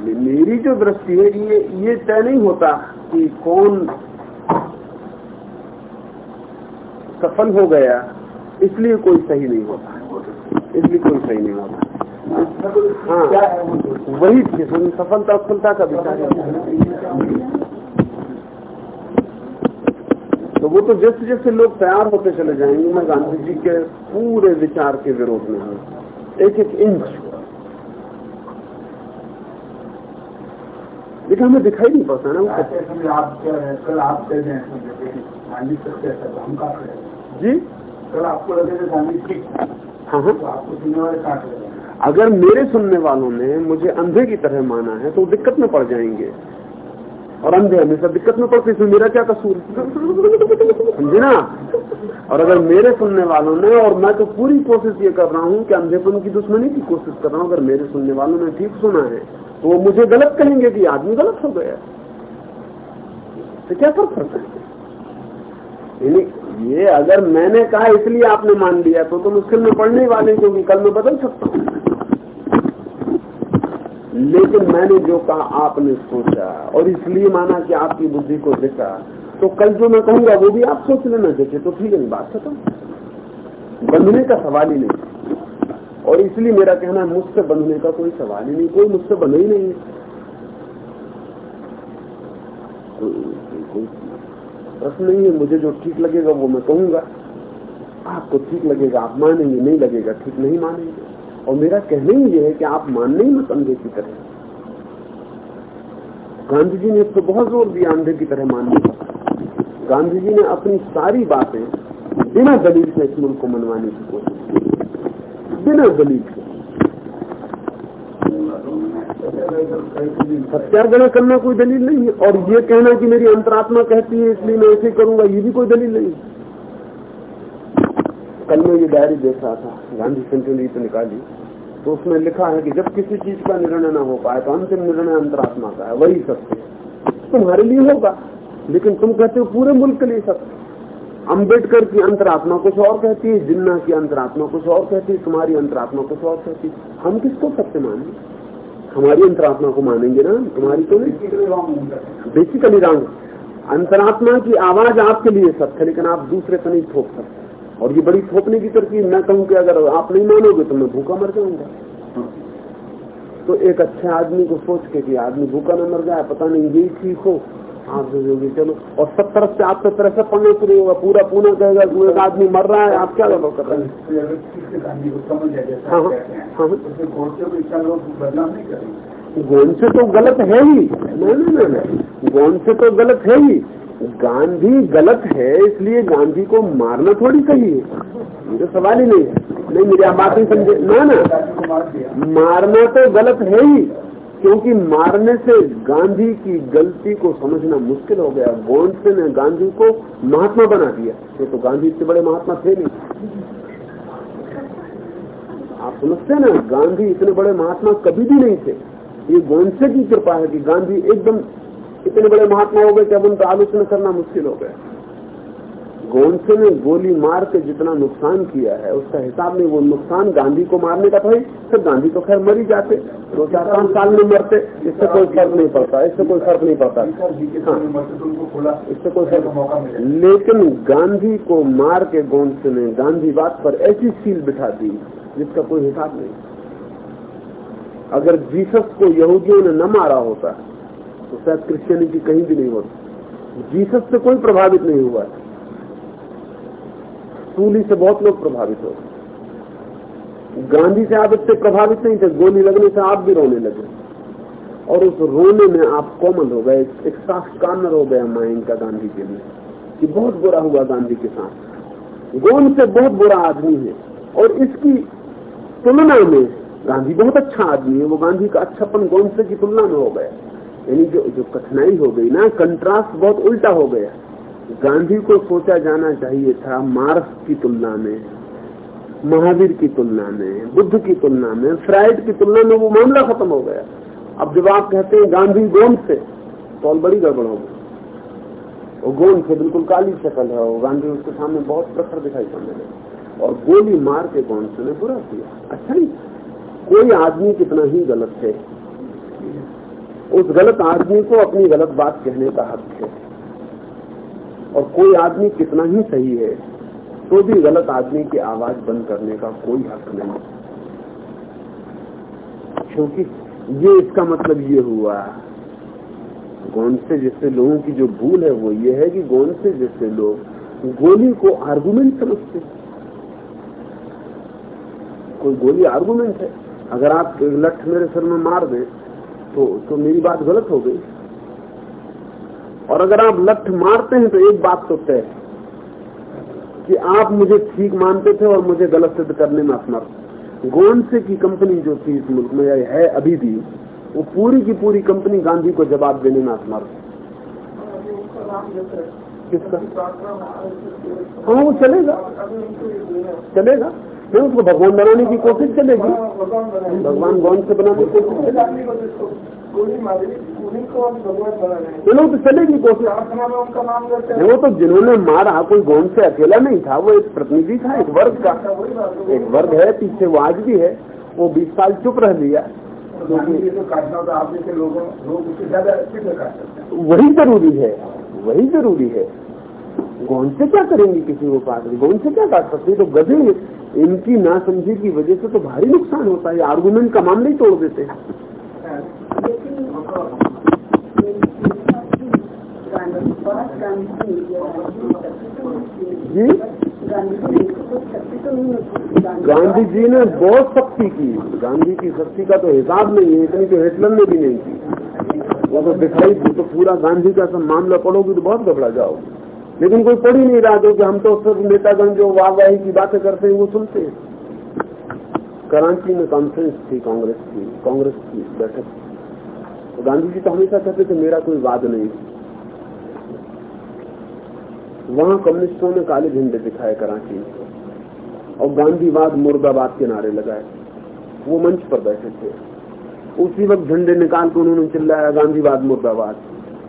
तो मेरी जो दृष्टि है, ये ये तय नहीं होता कि कौन सफल हो गया। इसलिए कोई सही नहीं होता। इसलिए कोई सही नहीं होता। हाँ। वही सफलता असफलता का विचार तो वो तो जैसे जैसे लोग तैयार होते चले जाएँगे, मैं गांधी जी के पूरे विचार के विरोध में हूँ। एक एक इंच। लेकिन हमें दिखाई नहीं पड़ता ना आप कल आप कह रहे जी? कल आपको लगेगा हाँ हाँ। तो आपको सुनने वाले काट अगर मेरे सुनने वालों ने मुझे अंधे की तरह माना है तो दिक्कत में पड़ जाएँगे। और अंधे हमेशा दिक्कत में पड़ते इसमें मेरा क्या कसूर समझे ना? और अगर मेरे सुनने वालों ने और मैं तो पूरी कोशिश ये कर रहा हूँ कि अंधेपन की दुश्मनी की कोशिश कर रहा हूँ अगर मेरे सुनने वालों ने ठीक सुना है तो वो मुझे गलत कहेंगे कि आदमी गलत हो गया। तो क्या फ़र्क पड़ता है? ये अगर मैंने कहा, इसलिए आपने मान लिया तो तो मुश्किल में पड़ने वाले क्योंकि कल मैं बदल सकता हूँ। लेकिन मैंने जो कहा, आपने सोचा और इसलिए माना कि आपकी बुद्धि को देखा तो कल जो मैं कहूँगा, वो भी आप सोच लेना देखे तो ठीक है, बात खत्म। बंधने का सवाल ही नहीं। और इसलिए मेरा कहना है, मुझसे बंधने का कोई सवाल ही नहीं, कोई मुझसे बंधे ही नहीं है। प्रश्न नहीं है, मुझे जो ठीक लगेगा वो मैं कहूँगा। आपको ठीक लगेगा, आप मानेंगे, नहीं लगेगा, ठीक नहीं मानेंगे। और मेरा कहना ही ये है कि आप मानने ही मत अंधे की तरह। गांधी जी ने इस पर बहुत ज़ोर दिया अंधे की तरह मानने का। गांधी जी ने अपनी सारी बातें बिना दलील से इस मुल्क को मनवाने की कोशिश की। बिना दलील सत्याग्रह करना कोई दलील नहीं है। और ये कहना कि मेरी अंतरात्मा कहती है, इसलिए मैं ऐसे करूँगा, ये भी कोई दलील नहीं कल मैं ये डायरी देख रहा था, गांधी सेंचुरी तो निकाली। तो उसमें लिखा है कि जब किसी चीज़ का निर्णय ना हो पाए तो अंतिम निर्णय अंतरात्मा का है, वही सत्य। तुम्हारे लिए होगा, लेकिन तुम कहते हो पूरे मुल्क के लिए सत्य। अंबेडकर की अंतरात्मा कुछ और कहती है जिन्ना की अंतरात्मा कुछ और कहती है तुम्हारी अंतरात्मा कुछ और कहती है। हम किसको सत्य माने हमारी अंतरात्मा को मानेंगे ना? तुम्हारी तो नहीं? बेसिकली रॉन्ग अंतरात्मा की आवाज़ आपके लिए सत्य लेकिन आप दूसरे पर नहीं थोप सकते। और ये बड़ी थोपने की तरकीब मैं कहूँ कि अगर आप नहीं मानोगे तो मैं भूखा मर जाऊँगा। तो एक अच्छे आदमी को सोच के कि आदमी भूखा न मर जाए पता नहीं यही ठीक हो। आप सोचोगे चलो। और सब तरफ़ से आपसे तरह से पढ़ना शुरू होगा पूरा पूना कहेगा एक आदमी मर रहा है आप क्या गलत कर रहे हैं? हाँ हाँ। गोन से तो गलत है ही। नहीं नहीं नहीं गोन से तो गलत है ही। गांधी गलत है इसलिए गांधी को मारना थोड़ी सही है तो सवाल ही नहीं है। नहीं मेरी आप बात नहीं समझे। ना ना। मारना तो गलत है ही। क्योंकि मारने से गांधी की गलती को समझना मुश्किल हो गया। गोंडसे ने गांधी को महात्मा बना दिया। ये तो गांधी इतने बड़े महात्मा थे नहीं। आप समझते ना, गांधी इतने बड़े महात्मा कभी भी नहीं थे। ये गोंडसे की कृपा है कि गांधी एकदम इतने बड़े महात्मा हो गए कि अब उनका आलोचना करना मुश्किल हो गया। गोंडसे ने गोली मार के जितना नुकसान किया है, उसका हिसाब नहीं, वो नुकसान गांधी को मारने का था फिर गांधी तो खैर मर ही जाते, दो चार पाँच साल में मरते, इससे कोई फ़र्क नहीं पड़ता, इससे कोई फ़र्क नहीं पड़ता। हाँ इससे कोई फ़र्क लेकिन गांधी को मार के गोंडसे ने गांधीवाद पर ऐसी सील बिठा दी, जिसका कोई हिसाब नहीं। अगर जीसस को यहूदियों ने न मारा होता तो शायद क्रिश्चियनिटी कहीं भी नहीं होती। जीसस से कोई प्रभावित नहीं हुआ। सूली से बहुत लोग प्रभावित हो गांधी से आप इतने प्रभावित नहीं थे, गोली लगने से आप भी रोने लगे। और उस रोने में आप कोमल हो गए, एक साफ़ कानर हो गया माइंड का गांधी के लिए, कि बहुत बुरा हुआ गांधी के साथ। गोंड से बहुत बुरा आदमी है, और इसकी तुलना में गांधी बहुत अच्छा आदमी है, वो गांधी का अच्छापन गोंड से की तुलना में हो गया। यानी जो जो कठिनाई हो गई ना, कंट्रास्ट बहुत उल्टा हो गया। गांधी को सोचा जाना चाहिए था मार्क्स की तुलना में, महावीर की तुलना में, बुद्ध की तुलना में, फ्राइड की तुलना में वो मामला खत्म हो गया। अब जब आप कहते हैं गांधी गोंद से तो और बड़ी गड़बड़ हो गई वो गोंद से बिल्कुल काली शक्ल है वो गांधी उसके सामने बहुत प्रखर दिखाई पड़ने लगे और गोली मार के गोंद से बुरा किया। अच्छा नहीं, कोई आदमी कितना ही गलत है। उस गलत आदमी को अपनी गलत बात कहने का हक है। और कोई आदमी कितना ही सही है तो भी गलत आदमी की आवाज़ बंद करने का कोई हक नहीं। क्योंकि ये इसका मतलब ये हुआ गोंड से जिससे लोगों की जो भूल है वो ये है कि गोंड से जिससे लोग गोली को आर्गुमेंट समझते कोई गोली आर्गुमेंट है? अगर आप लठ मेरे सर में मार दें तो तो मेरी बात गलत हो गई। और अगर आप लठ मारते हैं तो एक बात तो तय कि आप मुझे ठीक मानते थे और मुझे गलत सिद्ध करने में असमर्थ। गोंडसे की कंपनी जो थी इस मुल्क में है अभी भी, वो पूरी की पूरी कंपनी गांधी को जवाब देने में असमर्थ। किसका? हाँ वो चलेगा। चलेगा। नहीं उसको भगवान बनाने की कोशिश चलेगी भगवान गौन से बनाने की कोशिश चलेगी चलो तो चलेगी कोशिश। वो तो जिन्होंने मारा, कोई गौन से अकेला नहीं था, वो एक प्रतिनिधि था, एक वर्ग का। एक वर्ग है, पीछे वो आज भी है, वो बीस साल चुप रह लिया। वही ज़रूरी है, वही ज़रूरी है। गौन से क्या करेंगे किसी को काट गौन से क्या काट सकते तो गधे इनकी ना नासमझी की वजह से तो भारी नुकसान होता है। आर्गुमेंट का मामला ही तोड़ देते हैं। जी? गांधी जी ने बहुत शक्ति की। गांधी की शक्ति का तो हिसाब नहीं है, इतनी तो हिटलर ने भी नहीं की। वो तो दिखाई तो पूरा गांधी का सब मामला पढ़ोगी तो बहुत घबरा जाओगे। लेकिन कोई पढ़ ही नहीं रहा, क्योंकि हम तो सिर्फ़ नेतागण जो वाहवाही की बातें करते हैं, वो सुनते हैं। कराची में कॉन्फ्रेंस थी, कांग्रेस की कांग्रेस की बैठक तो गांधी जी तो हमेशा कहते थे, मेरा कोई वाद नहीं। वहाँ कम्युनिस्टों ने काले झंडे दिखाए कराची। और गांधीवाद मुर्दाबाद के नारे लगाए। वो मंच पर बैठे थे। उसी वक्त झंडे निकाल के उन्होंने चिल्लाया गांधीवाद मुर्दाबाद।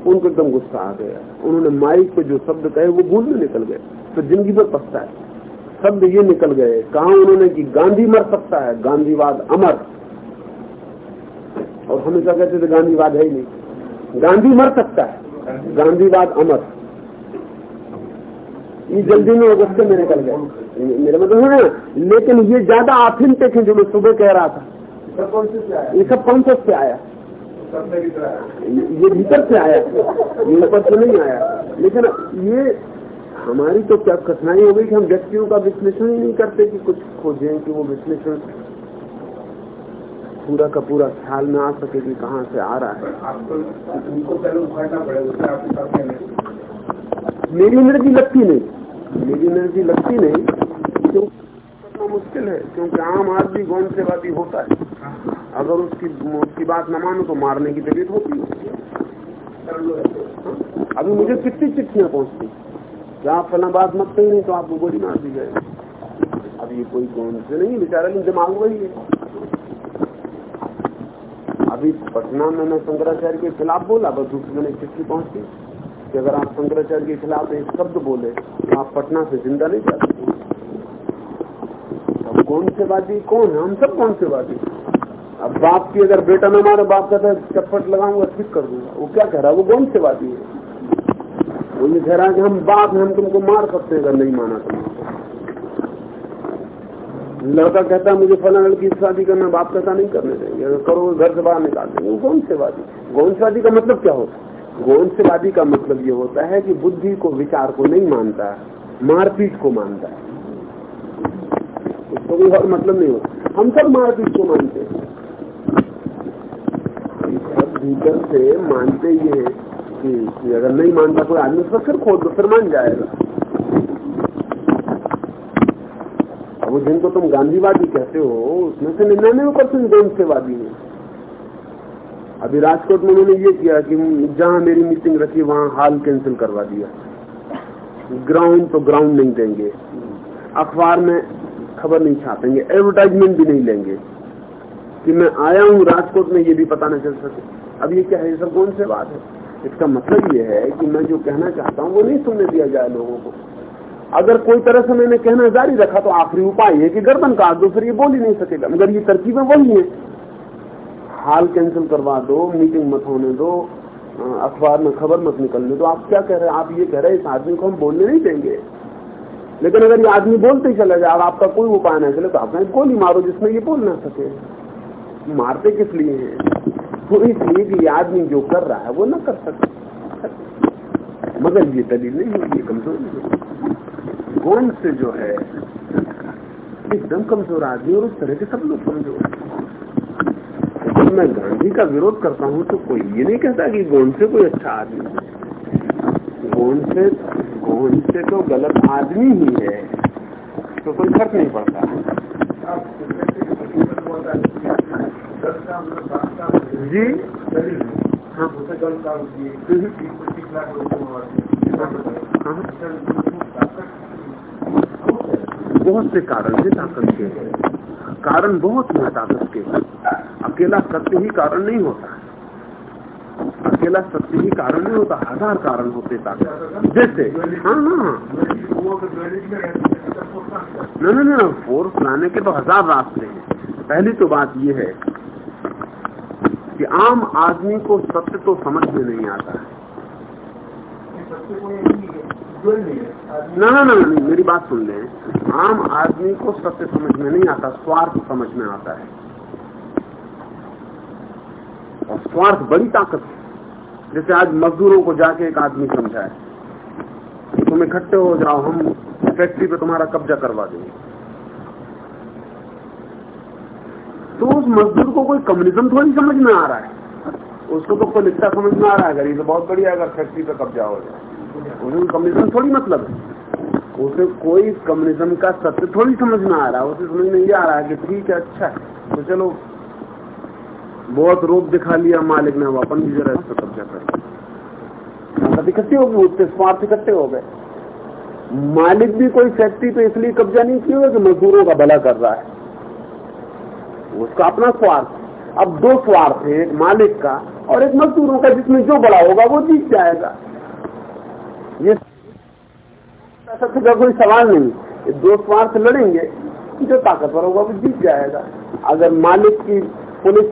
उनको एकदम गुस्सा आ गया। उन्होंने माइक पे जो शब्द कहे वो भूल में निकल गए। तो ज़िंदगी भर पछता है। शब्द ये निकल गए कहा उन्होंने कि गांधी मर सकता है गांधीवाद अमर। और हमेशा कहते थे गांधीवाद है ही नहीं। गांधी मर सकता है गांधीवाद अमर। ये जल्दी में अगस्त में निकल गए। मेरा मतलब है ना लेकिन ये ज़्यादा ऑथेंटिक है जो मैं सुबह कह रहा था। ये सब कॉन्सेप्ट से आया? ये भीतर से आया। ये ऊपर से नहीं आया। लेकिन ये हमारी तो क्या कठिनाई हो गई कि हम व्यक्तियों का विश्लेषण ही नहीं करते कि कुछ खोजें कि वो विश्लेषण पूरा का पूरा ख्याल में आ सके कि कहाँ से आ रहा है। आपको मेरी एनर्जी लगती नहीं। मेरी एनर्जी लगती नहीं क्योंकि मुश्किल है, क्योंकि आम आदमी गौन सेवादी होता है। अगर उसकी उसकी बात न मानो तो मारने की तबीयत होती है। अभी मुझे कितनी चिट्ठियाँ पहुँचती कि आप फला बात मत कही नहीं तो आपको गोली मार दी जाए। अब ये कोई कौन से नहीं, बेचारा नहीं दिमाग वही है। अभी पटना में मैं शंकराचार्य के खिलाफ बोला, बस दूसरे एक चिट्ठी पहुँची कि अगर आप शंकराचार्य के खिलाफ एक शब्द बोले तो आप पटना से ज़िंदा नहीं जा सकते। कौन से वादी कौन? है हम सब कौन से वादी अब बाप की अगर बेटा ना मारे बाप कहता है चप्पट लगाऊँगा, ठीक कर दूँगा। वो क्या कह रहा है? वो कौन से वादी है? वो ये कह रहा है कि हम बाप हम तुमको मार सकते हैं, अगर नहीं माना तुमको लड़का कहता है, मुझे फला लड़की शादी करना बाप कहता नहीं करने देंगे, अगर करो, घर से बाहर निकाल देंगे। वो कौन से वादी कौन से वादी का मतलब क्या होता है? गौन वादी का मतलब ये होता है कि बुद्धि को, विचार को नहीं मानता, मारपीट को मानता है। उसको कोई और मतलब नहीं होता। हम सब मारपीट को मानते हैं। सब भीतर से मानते ये हैं कि, कि अगर नहीं मानता कोई आदमी उसका फिर खोद फिर मान जाएगा। अब जिनको तुम गांधीवादी कहते हो उसमें से निन्यानवे परसेंट गौन से वादी है। अभी राजकोट में उन्होंने ये किया कि जहाँ मेरी मीटिंग रखी वहाँ हाल कैंसिल करवा दिया। ग्राउंड तो ग्राउंड नहीं देंगे। अखबार में खबर नहीं छापेंगे एडवर्टाइजमेंट भी नहीं लेंगे। कि मैं आया हूँ राजकोट में, ये भी पता न चल सके। अब ये क्या है सब कौन से बात है? इसका मतलब ये है कि मैं जो कहना चाहता हूँ, वो नहीं सुनने दिया जाए लोगों को। अगर कोई तरह से मैंने कहना जारी रखा तो आखिरी उपाय है कि गर्दन काट दो, फिर ये बोल ही नहीं सकेगा। मगर ये तरकीबें वही है। हाल कैंसिल करवा दो मीटिंग मत होने दो अखबार में खबर मत निकलने दो। आप क्या कह रहे हैं? आप ये कह रहे हैं, इस आदमी को हम बोलने नहीं देंगे। लेकिन अगर ये आदमी बोलते ही चला जाए, और आपका कोई उपाय नहीं चले तो आप गोली मारो जिसमें ये बोल ना सके। मारते किस लिए हैं? वो इसलिए कि ये आदमी जो कर रहा है, वो ना कर सके। मगर ये दलील नहीं होगी कमज़ोरी कौन से जो है, एकदम कमज़ोर आदमी और उस तरह के सब लोग कमज़ोर। जब मैं गांधी का विरोध करता हूँ तो कोई ये नहीं कहता कि गोंड से कोई अच्छा आदमी गोंड से गोंड से तो गलत आदमी ही है तो कोई फ़र्क नहीं पड़ता। जी। हाँ बहुत से कारण है ताकत के कारण बहुत है ताकत के। अकेला सत्य ही कारण नहीं होता। अकेला सत्य ही कारण नहीं होता हज़ार कारण होते ताकत जैसे हाँ हाँ न न फोर्स लाने के तो हज़ार रास्ते हैं। पहली तो बात यह है कि आम आदमी को सत्य तो समझ में नहीं आता है। ना ना ना मेरी बात सुन लें। आम आदमी को सत्य समझ में नहीं आता, स्वार्थ समझ में आता है। और स्वार्थ बड़ी ताकत जैसे आज मजदूरों को जाके एक आदमी समझाए तुम इकट्ठे हो जाओ, हम फैक्ट्री पे तुम्हारा कब्जा करवा देंगे। तो उस मजदूर को कोई कम्युनिज्म थोड़ी समझ में आ रहा है। उसको तो कोलिकता समझ में आ रहा है, अगर ये तो बहुत बढ़िया अगर फैक्ट्री पे कब्जा हो जाए। उसे कम्युनिज्म थोड़ी मतलब है। उसे कोई कम्युनिज्म का सत्य थोड़ी समझ में आ रहा है, उसे समझ में ये आ रहा है कि ठीक है अच्छा तो चलो बहुत रूप दिखा लिया मालिक ने वो अपन भी जरा इस पर कब्जा कर इकट्ठे हो गए उसके स्वार्थ इकट्ठे हो गए। मालिक भी कोई फैक्ट्री पे इसलिए कब्जा नहीं किया हुआ कि मजदूरों का भला कर रहा है। उसका अपना स्वार्थ। अब दो स्वार्थ है एक मालिक का और एक मजदूरों का जिसमें जो बड़ा होगा वो जीत जाएगा। ये सत्य का कोई सवाल नहीं। ये दो स्वार्थ लड़ेंगे जो ताकतवर होगा वो जीत जाएगा। अगर मालिक की पुलिस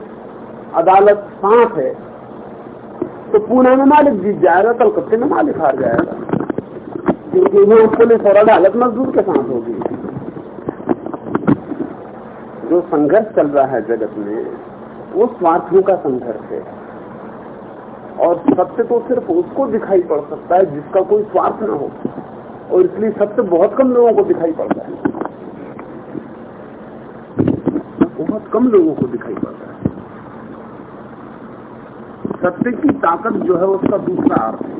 अदालत साथ है तो पुणे में मालिक जीत जाएगा कलकत्ते में मालिक हार जाएगा? क्योंकि वो पुलिस और अदालत मजदूर के साथ होगी। जो संघर्ष चल रहा है जगत में, वो स्वार्थों का संघर्ष है। और सत्य तो सिर्फ़ उसको दिखाई पड़ सकता है, जिसका कोई स्वार्थ ना हो। और इसलिए सत्य बहुत कम लोगों को दिखाई पड़ता है। बहुत कम लोगों को दिखाई पड़ता है। सत्य की ताकत जो है उसका दूसरा अर्थ है।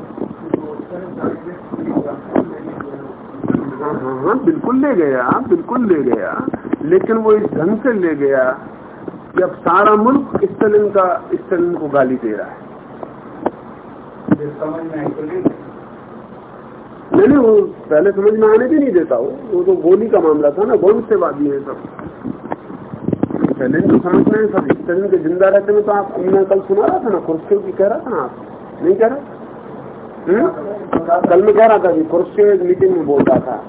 हाँ हाँ बिल्कुल ले गया, बिल्कुल ले गया। लेकिन वो इस ढंग से ले गया कि अब सारा मुल्क स्टलिन का, स्टलिन को गाली दे रहा है। नहीं नहीं, वो पहले समझ में आने भी नहीं देता वो। वो तो गोली का मामला था ना भविष्यवादी है सब। पहले तो समझ में सब स्टलिन के ज़िंदा रहते में तो आप, मैं कल सुना रहा था ना खुर्शेव की कह रहा था ना आप? नहीं कह रहा? हम्म? कल मैं कह रहा था कि एक मीटिंग में बोल रहा था।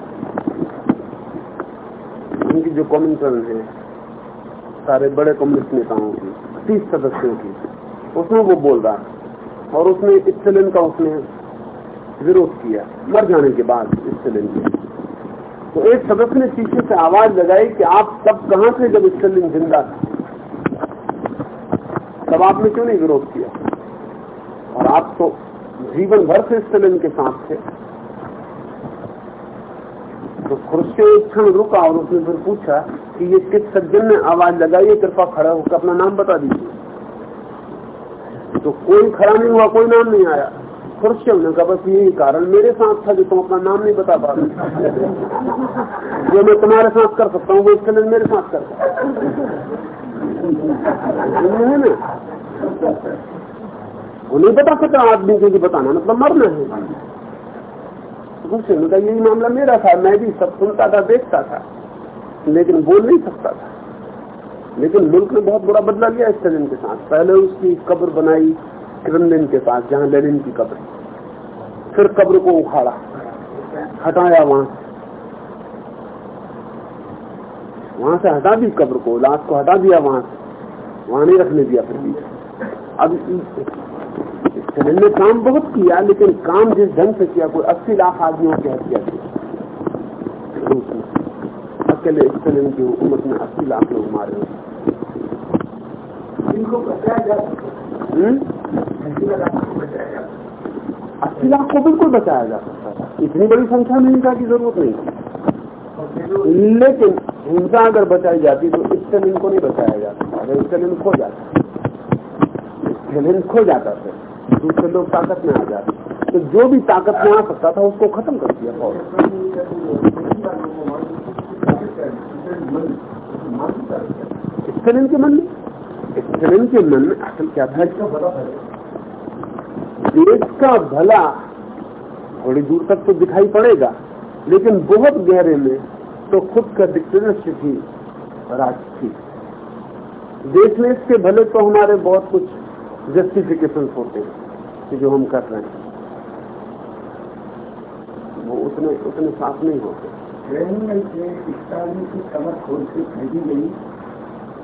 उनकी जो कॉमिशन है, सारे बड़े कम्युनिस्ट नेताओं की, तीस सदस्यों की, उसमें वो बोल रहा और उसने स्टेलिन का उसने विरोध किया, मर जाने के बाद स्टेलिन के। तो एक सदस्य ने पीछे से आवाज़ लगाई कि आप तब कहाँ थे जब स्टेलिन ज़िंदा था? तब आपने क्यों नहीं विरोध किया? और आप तो जीवन भर से स्टेलिन के साथ थे। तो खुर्शे एक क्षण रुका और उसने फिर पूछा कि ये किस सज्जन ने आवाज़ लगाई? कृपा खड़ा होकर अपना नाम बता दीजिए। तो कोई खड़ा नहीं हुआ, कोई नाम नहीं आया। खुर्शेव ने कहा, बस यही कारण मेरे साथ था जो तुम अपना नाम नहीं बता पा रहे जो मैं तुम्हारे साथ कर सकता हूँ, वो इसके मेरे साथ कर वो नहीं बता सकता आदमी को कि बताना मतलब मरना है। दूसरे ने यही मामला मेरा था, मैं भी सब सुनता था, देखता था, लेकिन बोल नहीं सकता था। लेकिन मुल्क ने बहुत बुरा बदला लिया स्टेलिन के साथ। पहले उसकी कब्र बनाई क्रेमलिन के पास, जहाँ लेनिन की कब्र। फिर कब्र को उखाड़ा, हटाया वहाँ से वहाँ से हटा दी कब्र को लाश को हटा दिया वहाँ से। वहाँ नहीं रखने दिया फिर भी। अब ने काम बहुत किया लेकिन काम जिस ढंग से किया कोई अस्सी लाख आदमियों की हत्या की अकेले स्टेलिन की हुकूमत में अस्सी लाख लोग मारे जा हम्म? अस्सी लाख को बिल्कुल बचाया जा सकता था इतनी बड़ी संख्या में इनका की ज़रूरत नहीं। थी लेकिन हिंसा अगर बचाई जाती तो स्टेलिन को नहीं बचाया जाता। अगर स्टेलिन खो जाता स्टेलिन खो जाता फिर दूसरे लोग ताकत में आ जाते तो जो भी ताकत में आ सकता था, उसको खत्म कर दिया फ़ौरन स्टेलिन के मन में? स्टेलिन के मन में असल क्या था? देश का भला थोड़ी दूर तक तो दिखाई पड़ेगा, लेकिन बहुत गहरे में तो खुद का डिक्टेटरशिप ही राज थी। में इसके भले तो हमारे बहुत कुछ जस्टिफिकेशन होते हैं जो हम कर रहे हैं। वो उतने उतने साफ़ नहीं होते। ट्रेन में की कमर खोल के फेंकी गई।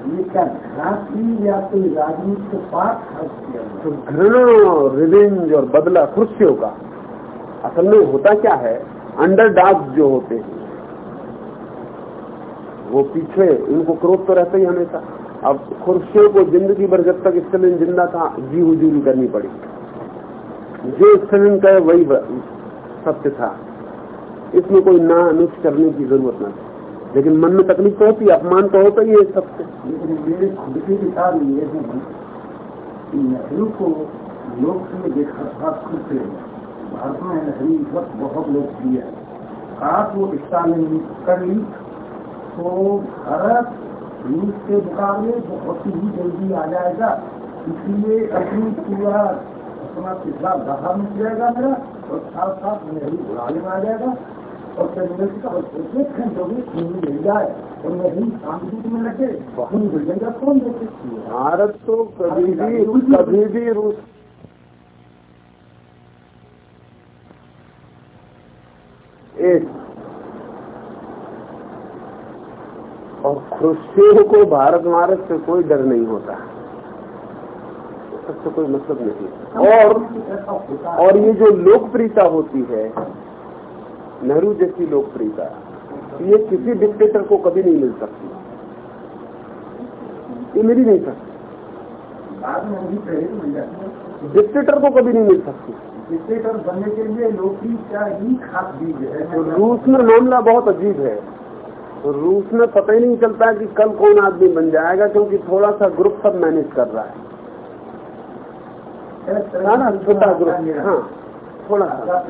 ये क्या घास या कोई राजनीति के पास खर्च किया तो घृणा और रिवेंज और बदला खुर्शियों का। असल में होता क्या है? अंडर डॉग जो होते हैं वो पीछे उनको क्रोध तो रहता ही हमेशा। अब खुर्शियों को ज़िंदगी भर जब तक स्टेलिन ज़िंदा था जी हुजूरी करनी पड़ी। जो स्टेलिन कहे वही सत्य था। इसमें कोई ना नुक्स करने की ज़रूरत न थी। लेकिन मन में तकलीफ़ तो होती अपमान तो होता ही है सबसे नेहरू को से देखा था, खुद से। भारत में नेहरू इस वक्त बहुत लोकप्रिय है। काश वो स्टालिन कर ली तो भारत रूस के मुकाबले बहुत ही जल्दी आ जाएगा। इसलिए अपनी पूरा अपना पिछला दहा मिट जाएगा मेरा और साथ साथ नेहरू बुलाने में आ जाएगा और कम्युनिस्ट का सोचे खंडोगे हिंदी मिल जाए और नेहरू शांति में लगे। हिंदी मिल जाएगा कौन देखे भारत तो कभी भी कभी भी रूस एक और खुर्शियों को भारत भारत से कोई डर नहीं होता। सबसे कोई मतलब नहीं। और और ये जो लोकप्रियता होती है नेहरू जैसी लोकप्रियता ये किसी डिक्टेटर को कभी नहीं मिल सकती। ये मिल ही नहीं सकती। डिक्टेटर को कभी नहीं मिल सकती। डिक्टेटर बनने के लिए लोकरी का ही खास बीज है। तो रूस में मामला बहुत अजीब है। तो रूस में पता ही नहीं चलता कि कल कौन आदमी बन जाएगा क्योंकि थोड़ा सा ग्रुप सब मैनेज कर रहा है। ना छोटा ग्रुप हाँ थोड़ा। सा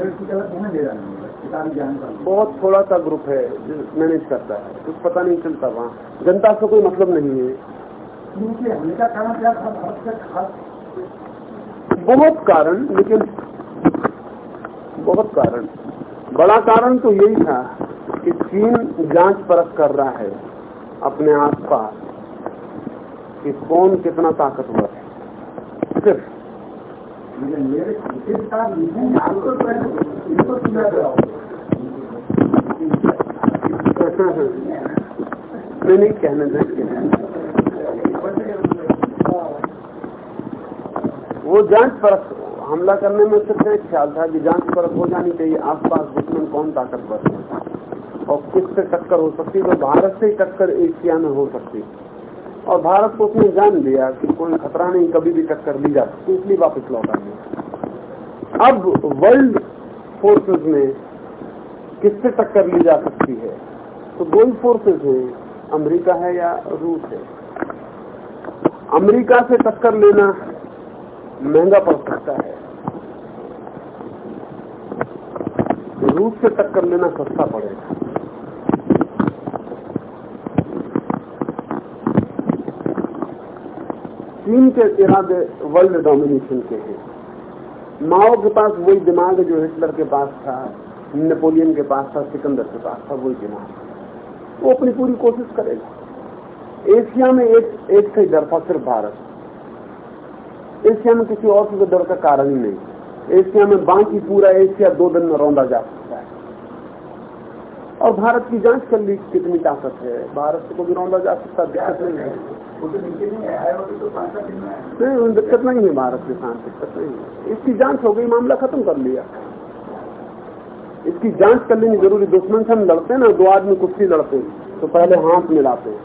बहुत थोड़ा सा ग्रुप है मैनेज करता है। कुछ पता नहीं चलता वहाँ। जनता से कोई मतलब नहीं है। बहुत कारण लेकिन बहुत कारण। बड़ा कारण तो यही था कि चीन जाँच परख कर रहा है अपने आसपास कि कौन कितना ताकतवर है। सिर्फ़। मैं *laughs* नहीं कहने दें। वो जाँच परख हमला करने में सिर्फ़ एक ख्याल था कि जाँच परख हो जानी चाहिए आसपास दुश्मन कौन ताकतवर है। और किससे टक्कर हो सकती तो भारत से टक्कर एशिया में हो सकती। और भारत को उसने जान लिया कि कोई खतरा नहीं, कभी भी टक्कर ली जा सकती, इसलिए वापस लौटा आए। अब वर्ल्ड फोर्सेस में किससे टक्कर ली जा सकती है? तो दो ही फोर्सेस हैं अमेरिका है या रूस है? अमेरिका से टक्कर लेना महँगा पड़ सकता है। रूस से टक्कर लेना सस्ता पड़ेगा। चीन के इरादे वर्ल्ड डोमिनेशन के हैं। माओ के पास वही दिमाग जो हिटलर के पास था, नेपोलियन के पास था, सिकंदर के पास था, वही दिमाग वो अपनी पूरी कोशिश करेगा। एशिया में एक एक से डर था सिर्फ़ भारत। एशिया में किसी और से डर का कारण ही नहीं। एशिया में बाकी पूरा एशिया दो दिन में रौंदा जा सकता है। और भारत की जाँच कर ली कितनी ताकत है। भारत को रौंदा जा सकता दिक्कत नहीं है। नहीं दिक्कत नहीं है भारत के साथ, दिक्कत नहीं है। इसकी जाँच हो गई, मामला खत्म कर लिया। इसकी जाँच कर लेनी ज़रूरी। दुश्मन से हम लड़ते हैं ना, दो आदमी कुश्ती लड़ते हैं तो पहले हाथ मिलाते हैं।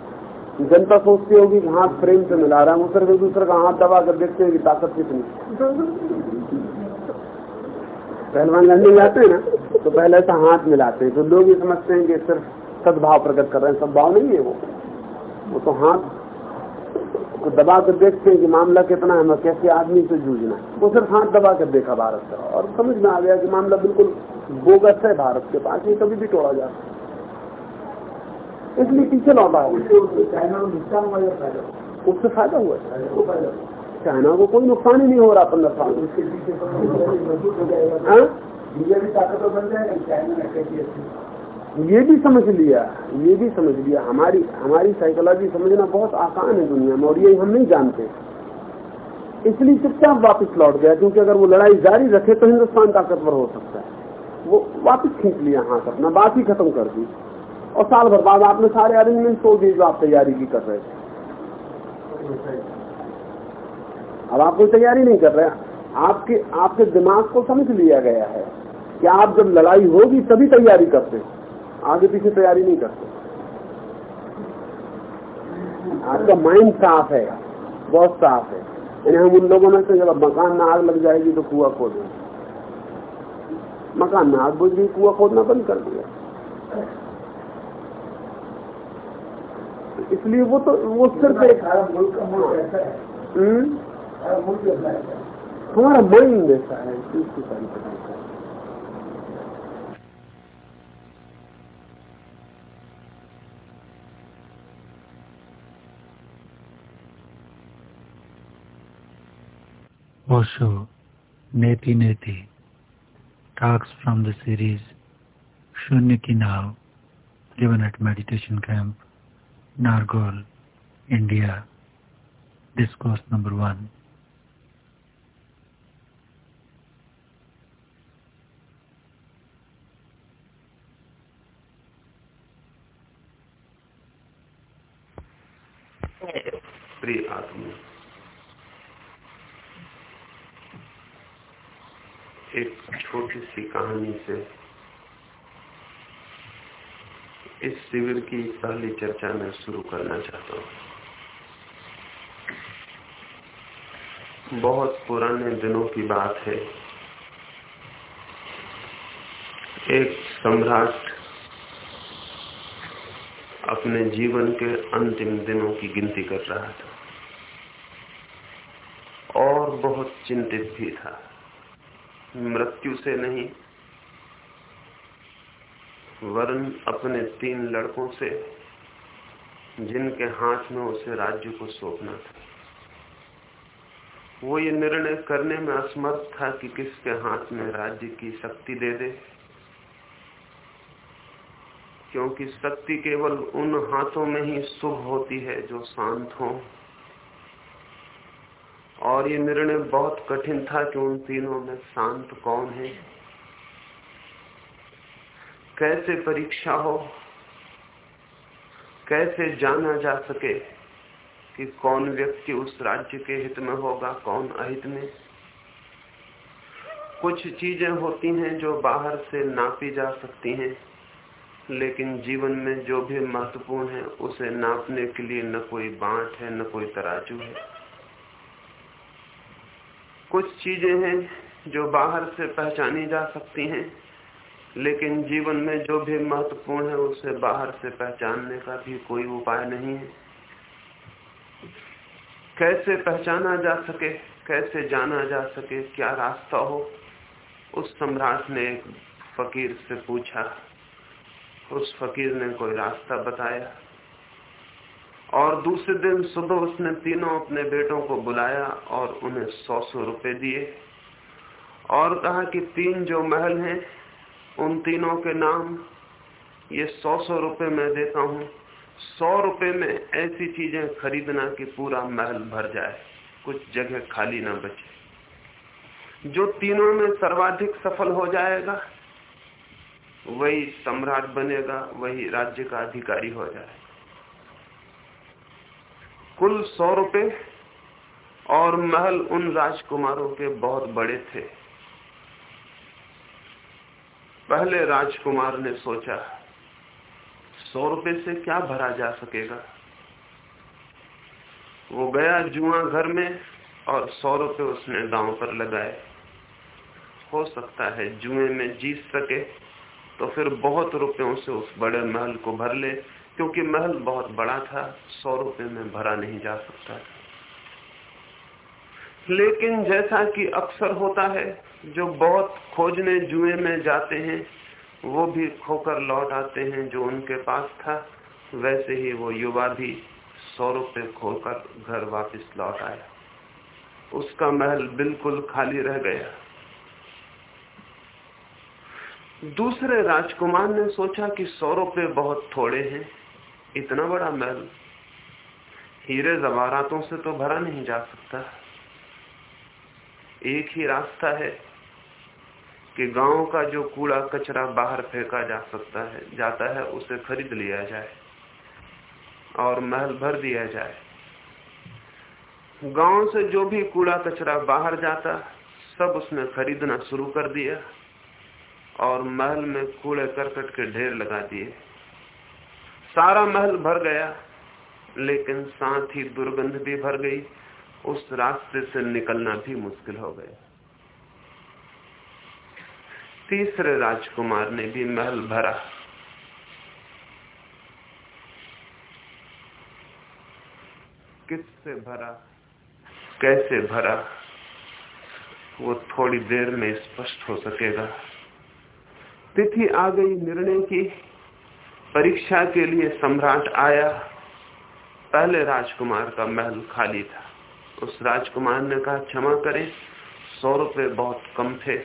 जनता सोचती होगी कि हाथ फ्रेम से मिला रहा है सिर्फ़ एक दूसरे का हाथ दबा कर देखते हैं कि ताकत कितनी पहलवान लड़ने जाते हैं ना। तो पहले ऐसा हाथ मिलाते हैं। तो लोग ये समझते हैं कि सिर्फ़ सद्भाव प्रकट कर रहे हैं। सद्भाव नहीं है वो। वो तो हाथ को दबा कर देखते हैं कि मामला कितना है कैसे आदमी से जूझना वो सिर्फ़ हाथ दबा कर देखा भारत का। और समझ में आ गया कि मामला बिल्कुल बोगस है भारत के पास। ये कभी भी तोड़ा जा सकता इसलिए पीछे लौटा उससे फ़ायदा हुआ? चाइना को कोई नुकसान ही नहीं हो रहा पंद्रह साल। हाँ? ये भी समझ लिया, ये भी समझ लिया। हमारी हमारी साइकोलॉजी समझना बहुत आसान है दुनिया में, और ये हम नहीं जानते। इसलिए चुपचाप वापस लौट गया, क्योंकि अगर वो लड़ाई जारी रखे तो हिंदुस्तान ताकतवर हो सकता है। वो वापस खींच लिया हाथ अपना, बात ही खत्म कर दी। और साल भर बाद आपने सारे अरेंजमेंट तोड़ दिए जो आप तैयारी की कर रहे थे। अब आप कोई तैयारी नहीं कर रहे। आपके आपके दिमाग को समझ लिया गया है। कि आप जब लड़ाई होगी तभी तैयारी करते आगे पीछे तैयारी नहीं करते। आपका माइंड साफ़ है बहुत साफ़ है। यानी हम उन लोगों में से जब मकान में आग लग जाएगी तो कुआ खोदें मकान में आग बुझ गई कुआ खोदना बंद कर दिया। इसलिए वो तो वो सिर्फ़ एक हम्म? हमारा माइंड ऐसा है। Osho, Neti Neti, talks from the series Shunya Ki given at meditation camp Nargol, India, discourse number one. छोटी सी कहानी से। इस शिविर की पहली चर्चा में शुरू करना चाहता हूँ। बहुत पुराने दिनों की बात है। एक सम्राट अपने जीवन के अंतिम दिनों की गिनती कर रहा था और बहुत चिंतित भी था। मृत्यु से नहीं वरुण अपने तीन लड़कों से, जिनके हाथ में उसे राज्य को सौंपना था। वो ये निर्णय करने में असमर्थ था कि किसके हाथ में राज्य की शक्ति दे दे, क्योंकि शक्ति केवल उन हाथों में ही शुभ होती है जो शांत हो। और ये निर्णय बहुत कठिन था कि उन तीनों में शांत कौन है? कैसे परीक्षा हो? कैसे जाना जा सके कि कौन व्यक्ति उस राज्य के हित में होगा, कौन अहित में? कुछ चीज़ें होती हैं जो बाहर से नापी जा सकती हैं, लेकिन जीवन में जो भी महत्वपूर्ण है, उसे नापने के लिए न कोई बांट है, न कोई तराजू है। कुछ चीज़ें हैं जो बाहर से पहचानी जा सकती हैं, लेकिन जीवन में जो भी महत्वपूर्ण है, उसे बाहर से पहचानने का भी कोई उपाय नहीं है। कैसे पहचाना जा सके, कैसे जाना जा सके, क्या रास्ता हो, उस सम्राट ने एक फकीर से पूछा। उस फकीर ने कोई रास्ता बताया। और दूसरे दिन सुबह उसने तीनों अपने बेटों को बुलाया और उन्हें सौ सौ रुपए दिए और कहा कि तीन जो महल हैं, उन तीनों के नाम ये सौ सौ रुपए मैं देता हूँ। सौ रुपए में ऐसी चीज़ें खरीदना कि पूरा महल भर जाए, कुछ जगह खाली ना बचे। जो तीनों में सर्वाधिक सफल हो जाएगा, वही सम्राट बनेगा, वही राज्य का अधिकारी हो जाए। कुल सौ रुपए और महल उन राजकुमारों के बहुत बड़े थे। पहले राजकुमार ने सोचा, सौ रुपए से क्या भरा जा सकेगा? वो गया जुआ घर में और सौ रुपए उसने गाँव पर लगाए। हो सकता है जुए में जीत सके तो फिर बहुत रुपयों से उस बड़े महल को भर ले। क्योंकि महल बहुत बड़ा था, सौ रुपए में भरा नहीं जा सकता लेकिन जैसा कि अक्सर होता है, जो बहुत खोजने जुए में जाते हैं, वो भी खोकर लौट आते हैं जो उनके पास था। वैसे ही वो युवा भी सौ रुपये खोकर घर वापस लौट आया। उसका महल बिल्कुल खाली रह गया। दूसरे राजकुमार ने सोचा कि सौ रुपये बहुत थोड़े हैं। इतना बड़ा महल हीरे जवारातों से तो भरा नहीं जा सकता। एक ही रास्ता है कि गाँव का जो कूड़ा कचरा बाहर फेंका जा सकता है, जाता है, उसे खरीद लिया जाए और महल भर दिया जाए। गाँव से जो भी कूड़ा कचरा बाहर जाता, सब उसने खरीदना शुरू कर दिया और महल में कूड़े करकट के ढेर लगा दिए। सारा महल भर गया, लेकिन साथ ही दुर्गंध भी भर गई। उस रास्ते से निकलना भी मुश्किल हो गया। तीसरे राजकुमार ने भी महल भरा। किससे भरा? कैसे भरा? वो थोड़ी देर में स्पष्ट हो सकेगा। तिथि आ गई निर्णय की। परीक्षा के लिए सम्राट आया। पहले राजकुमार का महल खाली था। उस राजकुमार ने कहा, क्षमा करें, सौ रुपए बहुत कम थे।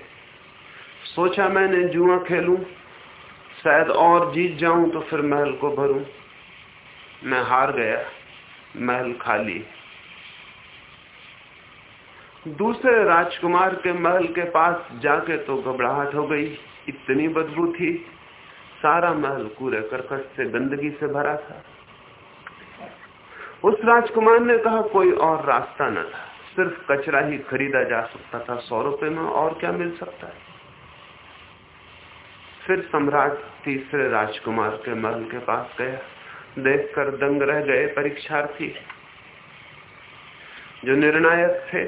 सोचा मैंने जुआ खेलूं, शायद और जीत जाऊँ तो फिर महल को भरूं। मैं हार गया, महल खाली दूसरे राजकुमार के महल के पास जाके तो घबराहट हो गई। इतनी बदबू थी सारा महल कूड़े करकट से गंदगी से भरा था। उस राजकुमार ने कहा, कोई और रास्ता न था। सिर्फ़ कचरा ही खरीदा जा सकता था। सौ रुपए में और क्या मिल सकता है? फिर सम्राट तीसरे राजकुमार के महल के पास गया। देखकर दंग रह गए परीक्षार्थी, जो निर्णायक थे।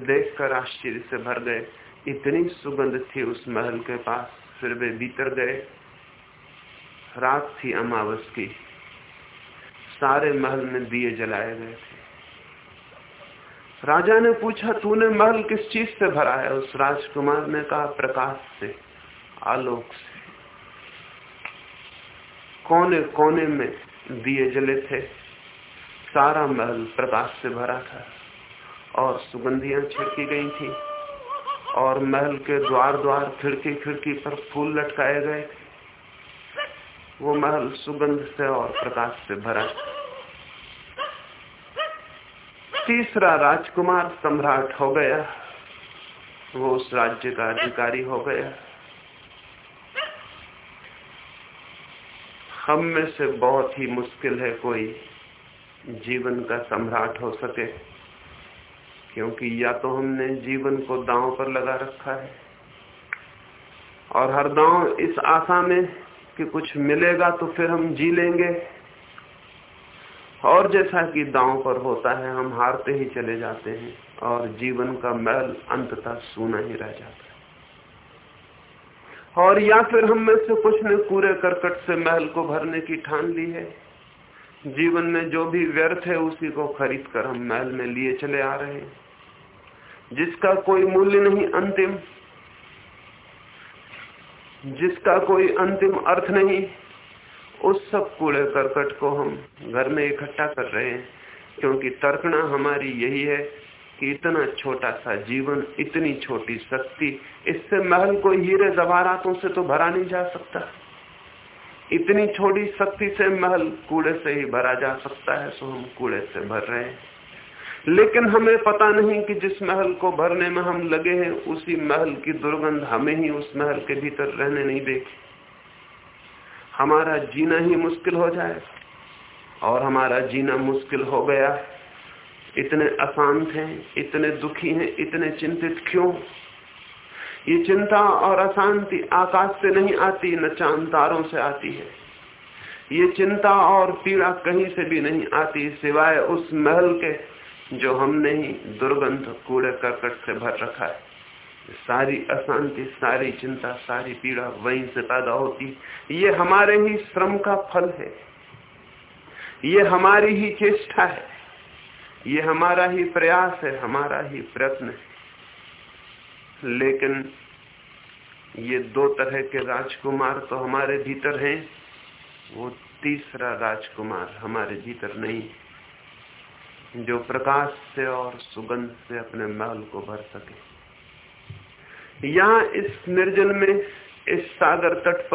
देखकर आश्चर्य से भर गए, इतनी सुगंध थी उस महल के पास। फिर वे भीतर गए रात थी अमावस की। सारे महल में दिए जलाए गए थे। राजा ने पूछा, तूने महल किस चीज़ से भरा है? उस राजकुमार ने कहा, प्रकाश से, आलोक से। कोने कोने में दिए जले थे। सारा महल प्रकाश से भरा था और सुगंधियाँ छिड़की गई थी। और महल के द्वार द्वार खिड़की खिड़की पर फूल लटकाए गए। वो महल सुगंध से और प्रकाश से भरा। तीसरा राजकुमार सम्राट हो गया। वो उस राज्य का अधिकारी हो गया। हम में से बहुत ही मुश्किल है कोई जीवन का सम्राट हो सके। क्योंकि या तो हमने जीवन को दांव पर लगा रखा है और हर दांव इस आशा में कि कुछ मिलेगा तो फिर हम जी लेंगे। और जैसा कि दांव पर होता है, हम हारते ही चले जाते हैं और जीवन का महल अंततः सूना ही रह जाता है। और या फिर हम में से कुछ ने कूड़े करकट से महल को भरने की ठान ली है। जीवन में जो भी व्यर्थ है, उसी को खरीद कर हम महल में लिए चले आ रहे हैं। जिसका कोई मूल्य नहीं अंतिम, जिसका कोई अंतिम अर्थ नहीं, उस सब कूड़े करकट को हम घर में इकट्ठा कर रहे हैं, क्योंकि तर्कना हमारी यही है कि इतना छोटा सा जीवन, इतनी छोटी शक्ति, इससे महल को हीरे जवारातों से तो भरा नहीं जा सकता। इतनी छोटी शक्ति से महल कूड़े से ही भरा जा सकता है तो हम कूड़े से भर रहे हैं। लेकिन हमें पता नहीं कि जिस महल को भरने में हम लगे हैं, उसी महल की दुर्गंध हमें ही उस महल के भीतर रहने नहीं देगी हमारा जीना ही मुश्किल हो जाए और हमारा जीना मुश्किल हो गया। इतने अशांत हैं, इतने दुखी हैं, इतने चिंतित क्यों? ये चिंता और अशांति आकाश से नहीं आती, न चाँद तारों से आती है। ये चिंता और पीड़ा कहीं से भी नहीं आती, सिवाय उस महल के जो हमने ही दुर्गंध कूड़े करकट से भर रखा है। सारी अशांति, सारी चिंता, सारी पीड़ा वहीं से पैदा होती ये हमारे ही श्रम का फल है। ये हमारी ही चेष्टा है। ये हमारा ही प्रयास है, हमारा ही प्रयत्न है। लेकिन ये दो तरह के राजकुमार तो हमारे भीतर हैं। वो तीसरा राजकुमार हमारे भीतर नहीं जो प्रकाश से और सुगंध से अपने महल को भर सके। यहाँ इस निर्जन में, इस सागर तट पर